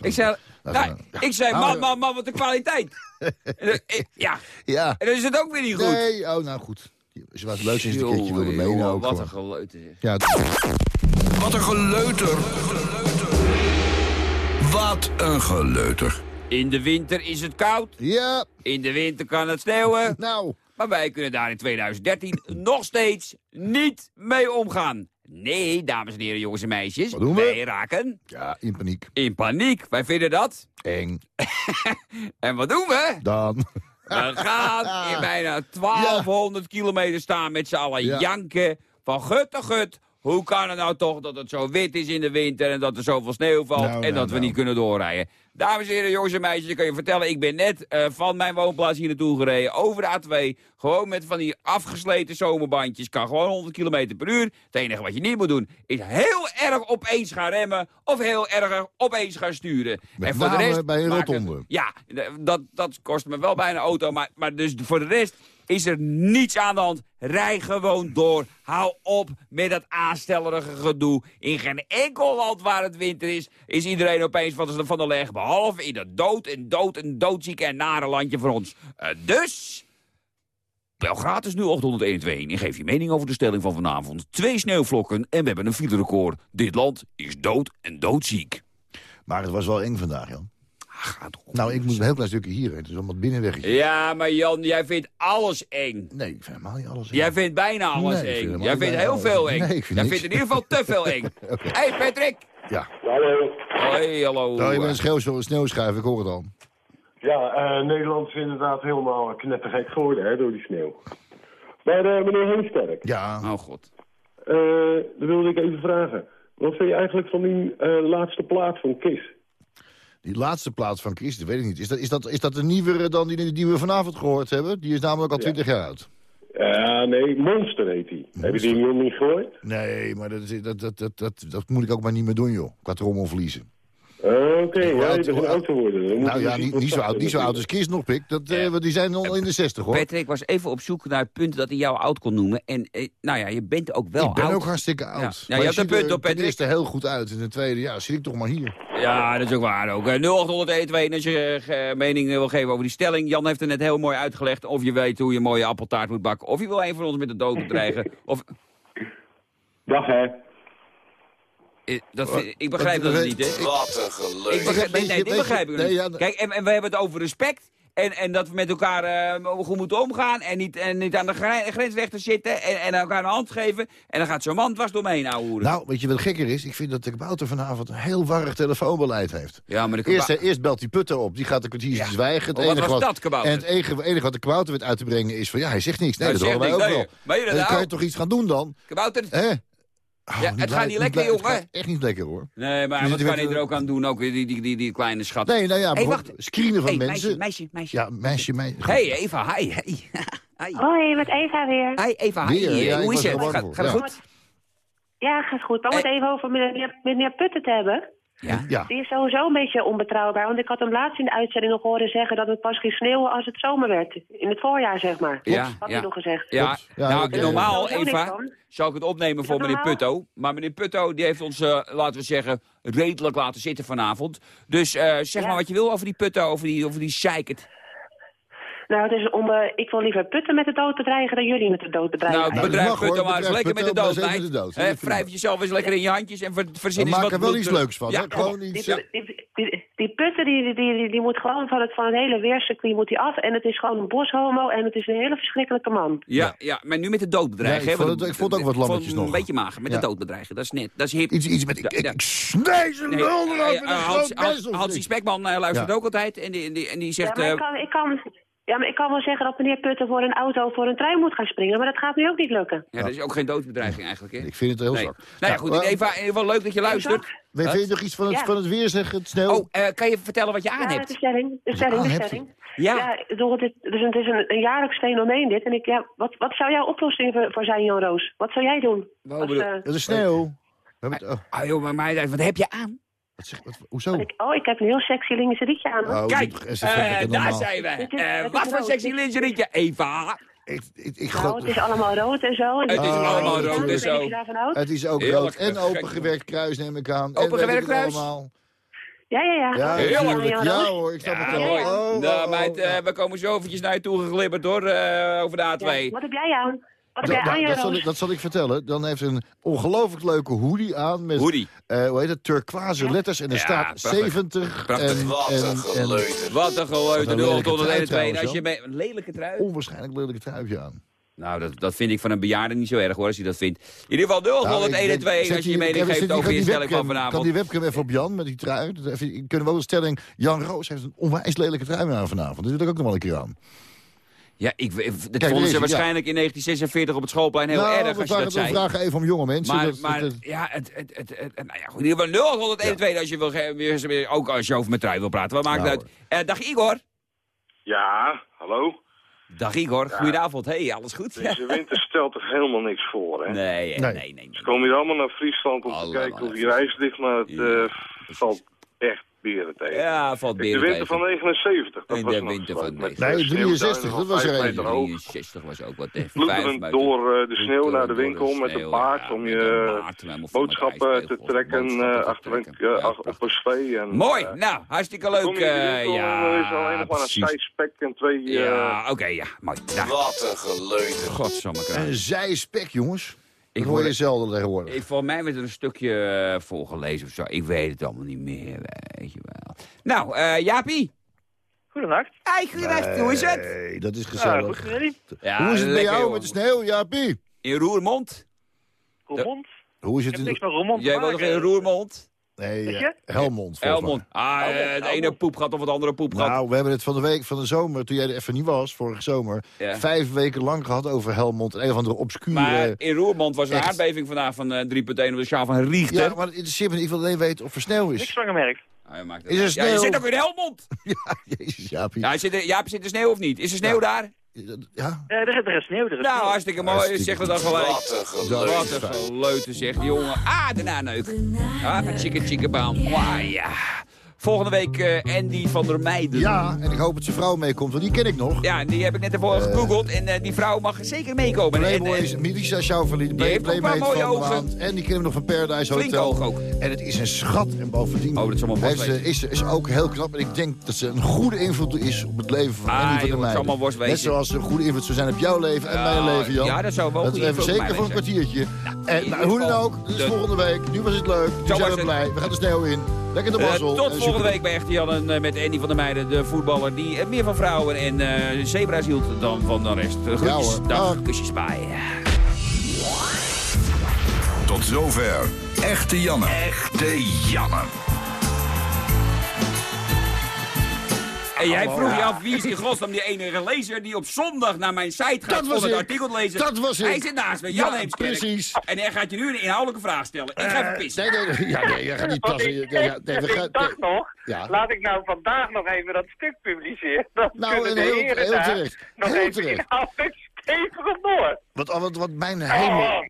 Ik zei, nou, ik zei, Nou, man, man, man, wat een kwaliteit. En dan- ik- ja, Ja. en dan is het ook weer niet goed. Nee, oh, nou goed. Als je wat leuks is, een keertje wilde ook Wat gewoon. een geleuter. Ja, Wat een geleuter. Wat een geleuter. In de winter is het koud. ja, In de winter kan het sneeuwen. nou. Maar wij kunnen daar in 2013 nog steeds niet mee omgaan. Nee, dames en heren, jongens en meisjes. Wat doen we? Wij raken Ja, in paniek. in paniek. Wij vinden dat. Eng. En wat doen we? Dan. We gaan in bijna 1200 kilometer staan met z'n allen Ja. janken. Van gut tot gut. Hoe kan het nou toch dat het zo wit is in de winter en dat er zoveel sneeuw valt Nou, en nou, dat we nou. niet kunnen doorrijden? Dames en heren, jongens en meisjes, ik kan je vertellen, ik ben net eh, van mijn woonplaats hier naartoe gereden, over de A2, gewoon met van die afgesleten zomerbandjes, kan gewoon 100 km per uur. Het enige wat je niet moet doen, is heel erg opeens gaan remmen of heel erg opeens gaan sturen. Met en voor de rest bij een maakt het- rotonde. ja, dat, dat kost me wel bijna een auto. Maar, maar dus voor de rest is er niets aan de hand. Rij gewoon door. Hou op met dat aanstellerige gedoe. In geen enkel land waar het winter is, is iedereen opeens van de, van de leg. Behalve in dat dood en dood en doodzieke en nare landje voor ons. Eh, dus... Bel gratis nu 801 en geef je mening over de stelling van vanavond. Twee sneeuwvlokken en we hebben een filerecord. Dit land is dood en doodziek. Maar het was wel eng vandaag, Jan. Gaat. Nou, ik moet een heel klein stukje hier. Het is allemaal binnenweggetjes. Ja, maar Jan, jij vindt alles eng. Nee, ik vind helemaal niet alles eng. Jij vindt bijna alles Nee, vind eng. Jij vindt heel veel eng. Nee, ik vind jij niks. vindt in ieder geval te veel eng. Hé, hey, Patrick. Ja. Hallo. Hoi, hallo. Nou, je bent een sneeuwschuif, ik hoor het al. Ja, eh, Nederland is inderdaad helemaal knettergek geworden hè, door die sneeuw. Maar eh, meneer Heemsterk, Ja, Oh, god. eh dan wilde ik even vragen. Wat vind je eigenlijk van die eh, laatste plaat van Kiss? Die laatste plaat van Chris, dat weet ik niet. Is dat, is dat, is dat een nieuwere dan die, die we vanavond gehoord hebben? Die is namelijk al 20 jaar oud. Ja, nee, Monster heet die. Heb je die nog niet gehoord? Nee, maar dat, is- dat, dat, dat, dat, dat moet ik ook maar niet meer doen, joh. Qua trommel verliezen. Eh, Oké, Hoe ja, oud- dat is hoe een oud- auto worden. Nou ja, niet, zo oud, niet zo oud als Chris nog, Pik. Dat, eh, want die zijn al in de 60, hoor. Patrick was even op zoek naar het punt dat hij jou oud kon noemen. En eh, nou ja, je bent ook wel ik ben oud. ook hartstikke oud. Ja. Ja, Maar je hebt een ziet er punt op, ten Patrick. eerste heel goed uit. In de tweede, ja, zit ik toch maar hier. Ja, dat is ook waar ook. Eh, 0801 als je eh, mening wil geven over die stelling. Jan heeft er net heel mooi uitgelegd of je weet hoe je een mooie appeltaart moet bakken. Of je wil een van ons met de dood bedreigen. Of, Dag, hè. Eh, dat vind- ik begrijp dat niet, hè. Wat een geleuter. Ik begrijp, nee, nee, dit begrijp ik nee, niet. Kijk, en, en we hebben het over respect. En, en dat we met elkaar eh, goed moeten omgaan. En niet, en niet aan de gre- grensrechter zitten. En, en elkaar een hand geven. En dan gaat zo'n man dwars door me heen, ouwe hoeren. Nou, weet je wat gekker is? Ik vind dat de kabouter vanavond een heel warrig telefoonbeleid heeft. ja, maar de Eerst, eh, eerst belt die putter op, die gaat een kwartiertje Ja. zwijgen. Het wat enige was dat, kabouter? En het enige, enige wat de kabouter weet uit te brengen is van... ja, hij zegt niks. Nee, Hij dat horen wij ook wel. Meen je Dan nou? kan je toch iets gaan doen dan? Kabouter? Hè? Oh, Ja, het blij- gaat niet lekker, blij- het jongen. gaat echt niet lekker, hoor. Nee, maar Je wat kan hij er ook aan doen? Ook weer die, die, die, die kleine schat. Nee, nou ja, Hey, wacht. screenen van Hey, mensen. meisje, meisje, meisje. Ja, meisje, meisje. Hey, Eva, hi. Hey. Hi. Hoi, met Eva weer. Hi, Eva, hi. Weer, ja, ik Hoe is het? Gaat, het goed? Ja, gaat goed. Maar om het Eh. even over meneer, meneer Putten te hebben. Ja. Ja. Die is sowieso een beetje onbetrouwbaar. Want ik had hem laatst in de uitzending nog horen zeggen dat het pas ging sneeuwen als het zomer werd. In het voorjaar, zeg maar. Ja, Had ja. hij nog gezegd. Ja, nou, normaal, Eva, zou ik het opnemen voor meneer? Putto. Maar meneer Putto, die heeft ons, eh, laten we zeggen, redelijk laten zitten vanavond. Dus eh, zeg Ja. maar wat je wil over die Putto, over die, over die zeikert. Nou, het is om, eh, ik wil liever Putten met de dood bedreigen dan jullie met de dood bedreigen. Nou, dat bedrijf. Putto maar eens lekker met de dood, met de dood. Wrijf jezelf eens lekker in je handjes en ver- verzin eens wat... maken er wel iets leuks van. Ja, hè? Gewoon iets... Die, die, die, die Putten die, die, die, die moet gewoon van het, van het hele weercircuit moet die af. En het is gewoon een boshomo en het is een hele verschrikkelijke man. Ja, ja, maar nu met de dood bedreigen. Ja, ik hè, vond want het- ik vond ook wat lammetjes Een nog. beetje mager, met Ja. de dood bedreigen. Dat is net, dat is hip. Iets, iets met... Ik, ik, ik snij zijn Nee, lul eraf met een groot Hansie? Spekman eh, luistert Ja. ook altijd en die, en die, en die Ja, zegt... maar eh, ik kan, ik, kan, ja, maar ik kan wel zeggen dat meneer Putten voor een auto voor een trein moet gaan springen. Maar dat gaat nu ook niet lukken. ja, dat is ook geen doodbedreiging eigenlijk, hè? Ik vind het heel Nee. zwak. Nou ja, goed, eh, Eva, in ieder geval leuk dat je luistert. Weet vind je nog iets van het, Ja. van het weer zeggen? Het sneeuw? Oh, eh, kan je vertellen wat je aan Ja, hebt? de stelling. De stelling, de stelling. Ja. Ja, ik bedoel, het is, een, het is een, een jaarlijks fenomeen dit. En ik, ja, wat, wat zou jouw oplossing voor, voor zijn, Jan Roos? Wat zou jij doen? Als, bedoel- eh, Dat is sneeuw. Oh, Ah, joh, maar, maar wat heb je aan? Wat zeg, wat, hoezo? ik, oh, ik heb een heel sexy lingerietje aan. hoor. Oh, Kijk, is eh, daar zijn we. Eh, wat voor sexy lingerietje, Eva? Ik, ik, ik Nou, het is allemaal rood en zo. En Het is ik- allemaal rood en zo. het is ook Heerlijk. rood en opengewerkt kruis, neem ik aan. En Opengewerkt kruis? allemaal. Ja, ja, ja. Ja, Heerlijk. Jan Ja Roos. hoor, ik snap Ja, het wel. Oh, oh, nou, oh, meid, ja. eh, we komen zo eventjes naar je toe geglibberd, hoor, eh, over de A2. Ja, Wat heb jij aan? Wat heb Da- jij da- aan, Jan dat, zal ik, dat zal ik vertellen. Dan heeft ze een ongelooflijk leuke hoodie aan. Met, Hoodie. eh, hoe heet het? Turquoise letters. En er Ja, staat prachtig. 70. Prachtig. En, Wat en, een en geleuter. Wat een geleuter, Wat een 0 lelijke tot het trui 1 2. trouwens, Als je een lelijke trui? onwaarschijnlijk lelijke truipje aan. Nou, dat, dat vind ik van een bejaarde niet zo erg hoor, als hij dat vindt. In ieder geval 0 tot Nou, het ik 1 en denk- 2 zet als je je mening geeft zet over kan je die stelling van webcam- Kan vanavond. die webcam even op Jan met die trui? Dat even, kunnen we wel de stelling... Jan Roos heeft een onwijs lelijke trui aan vanavond. Dat wil ik ook nog wel een keer aan. Ja, ik, dat vonden ze ja. waarschijnlijk in 1946 op het schoolplein heel nou, erg we als je vragen, dat we zei. vragen even om jonge mensen. Maar, dat, maar dat- ja, het, het, het, het- nou ja, goed, in ieder geval 0 tot het 1 en 2 als je wil, ook als je over mijn trui wil praten. Wat maakt Nou, het uit? Eh, dag Igor. Ja, hallo? Dag Igor, goedenavond. Hey, alles goed? Deze winter stelt er helemaal niks voor, hè? Nee, eh, Nee. nee, nee. nee, Ze komen hier allemaal naar Friesland om te kijken hoe naar die reis ligt, maar het Ja, eh, valt echt beren tegen. Ja, valt de weer winter van 79, dat was de winter van met, 69. eh, Nee, 63, sneeuwduinen dat was er een. meter hoog. 63 was ook wat tegen. Vloederend door eh, de sneeuw naar de winkel met een paard om je boodschappen te trekken eh, achter een, eh, op een slee. En, Mooi, nou, hartstikke leuk. de eh, ja, er is alleen nog maar een zijspek en twee... eh, Ja, oké, ja, mooi. Nou, Wat een godsamme kraai. Een zijspek, jongens. Ik hoor je zelden tegenwoordig. Ik, volgens mij werd er een stukje eh, voorgelezen of zo. Ik weet het allemaal niet meer, weet je wel. Nou, eh Jaapie. Goedenacht. Hey, goedendag, hoe is het? Nee, dat is Ja, goed, gezellig. jullie? Ja, Hoe is het bij jou met de sneeuw, Jaapie? In Roermond? Roermond? Hoe is Ik het heb in... niks met Roermond Jij woont nog in Roermond? Nee, eh? Helmond. volgens mij. Elmond. Ah, eh, Helmond, het ene Helmond. poep gaat of het andere poep gaat. Nou, we hebben het van de week van de zomer, toen jij er even niet was, vorige zomer, Ja. vijf weken lang gehad over Helmond. Een of andere obscure... Maar in Roermond was een echt. aardbeving vandaag van eh 3.1 op de schaal van Richter. ja, maar het interesseert me niet. Ik wil alleen weten of er sneeuw Niks is. van gemerkt. Hij maakt het Is er. Ja, je sneeuw? zit ook in Helmond. Ja, jezus, Jaapie. Ja, zit er, Jaap, zit er sneeuw of niet? Is er sneeuw daar? Ja? Eh, er, er is sneeuw, er is Nou, sneeuw. hartstikke mooi. Zeg dat dan gelijk. Wat een geleuter. Wat een geleute, zegt die jongen. Ah, daarna neuk. Ah, chicken chicken baan. Wauw, ja. Volgende week eh, Andy van der Meijden. Ja, en ik hoop dat zijn vrouw meekomt, want die ken ik nog. Ja, die heb ik net ervoor gegoogeld. En eh, die vrouw mag zeker meekomen. En, Playboy is en, Melissa Schauverlien, Die heeft ook Playmate wel mooie van de ogen. maand. En die kennen we nog van Paradise Flink Hotel. oog ook. En het is een schat. En bovendien Oh, dat is allemaal heeft is, is ook heel knap. En ik denk dat ze een goede invloed is op het leven van Ah, Annie van der is Meijden. allemaal worst Net zoals ze een goede invloed zou zijn op jouw leven en mijn leven, Jan. ja, dat zou wel Dat goede even zeker voor een kwartiertje. En nou, hoe dan ook, dus de- volgende week. Nu was het leuk, nu zijn we blij. We gaan de sneeuw in. Lekker de Eh, En volgende week bij Echte Jan en, eh, met Andy van der Meijden, de voetballer die eh, meer van vrouwen en eh, zebra's hield dan van de rest. Uh, Ja, hoor. Dag, kusjes bij. Tot zover. Echte Janne. Echte Janne. En jij vroeg je af wie is in godsnaam die enige lezer die op zondag naar mijn site gaat Dat om het ik. artikel te lezen. Dat was ik. Hij zit naast me, Jan Ja, Heemskerk. precies. En hij gaat je nu een inhoudelijke vraag stellen. Ik ga even Eh, pissen. Nee, nee, nee. Ja, nee, je gaat niet passen. ik, Ja, nee, we ik gaan- dacht nog, Ja. laat ik nou vandaag nog even dat stuk publiceren. Dan Nou, kunnen en de heel- heren heel terecht. nog Heel even terecht. inhoudelijk stevig op door. Wat, wat, wat mijn hemel... Oh,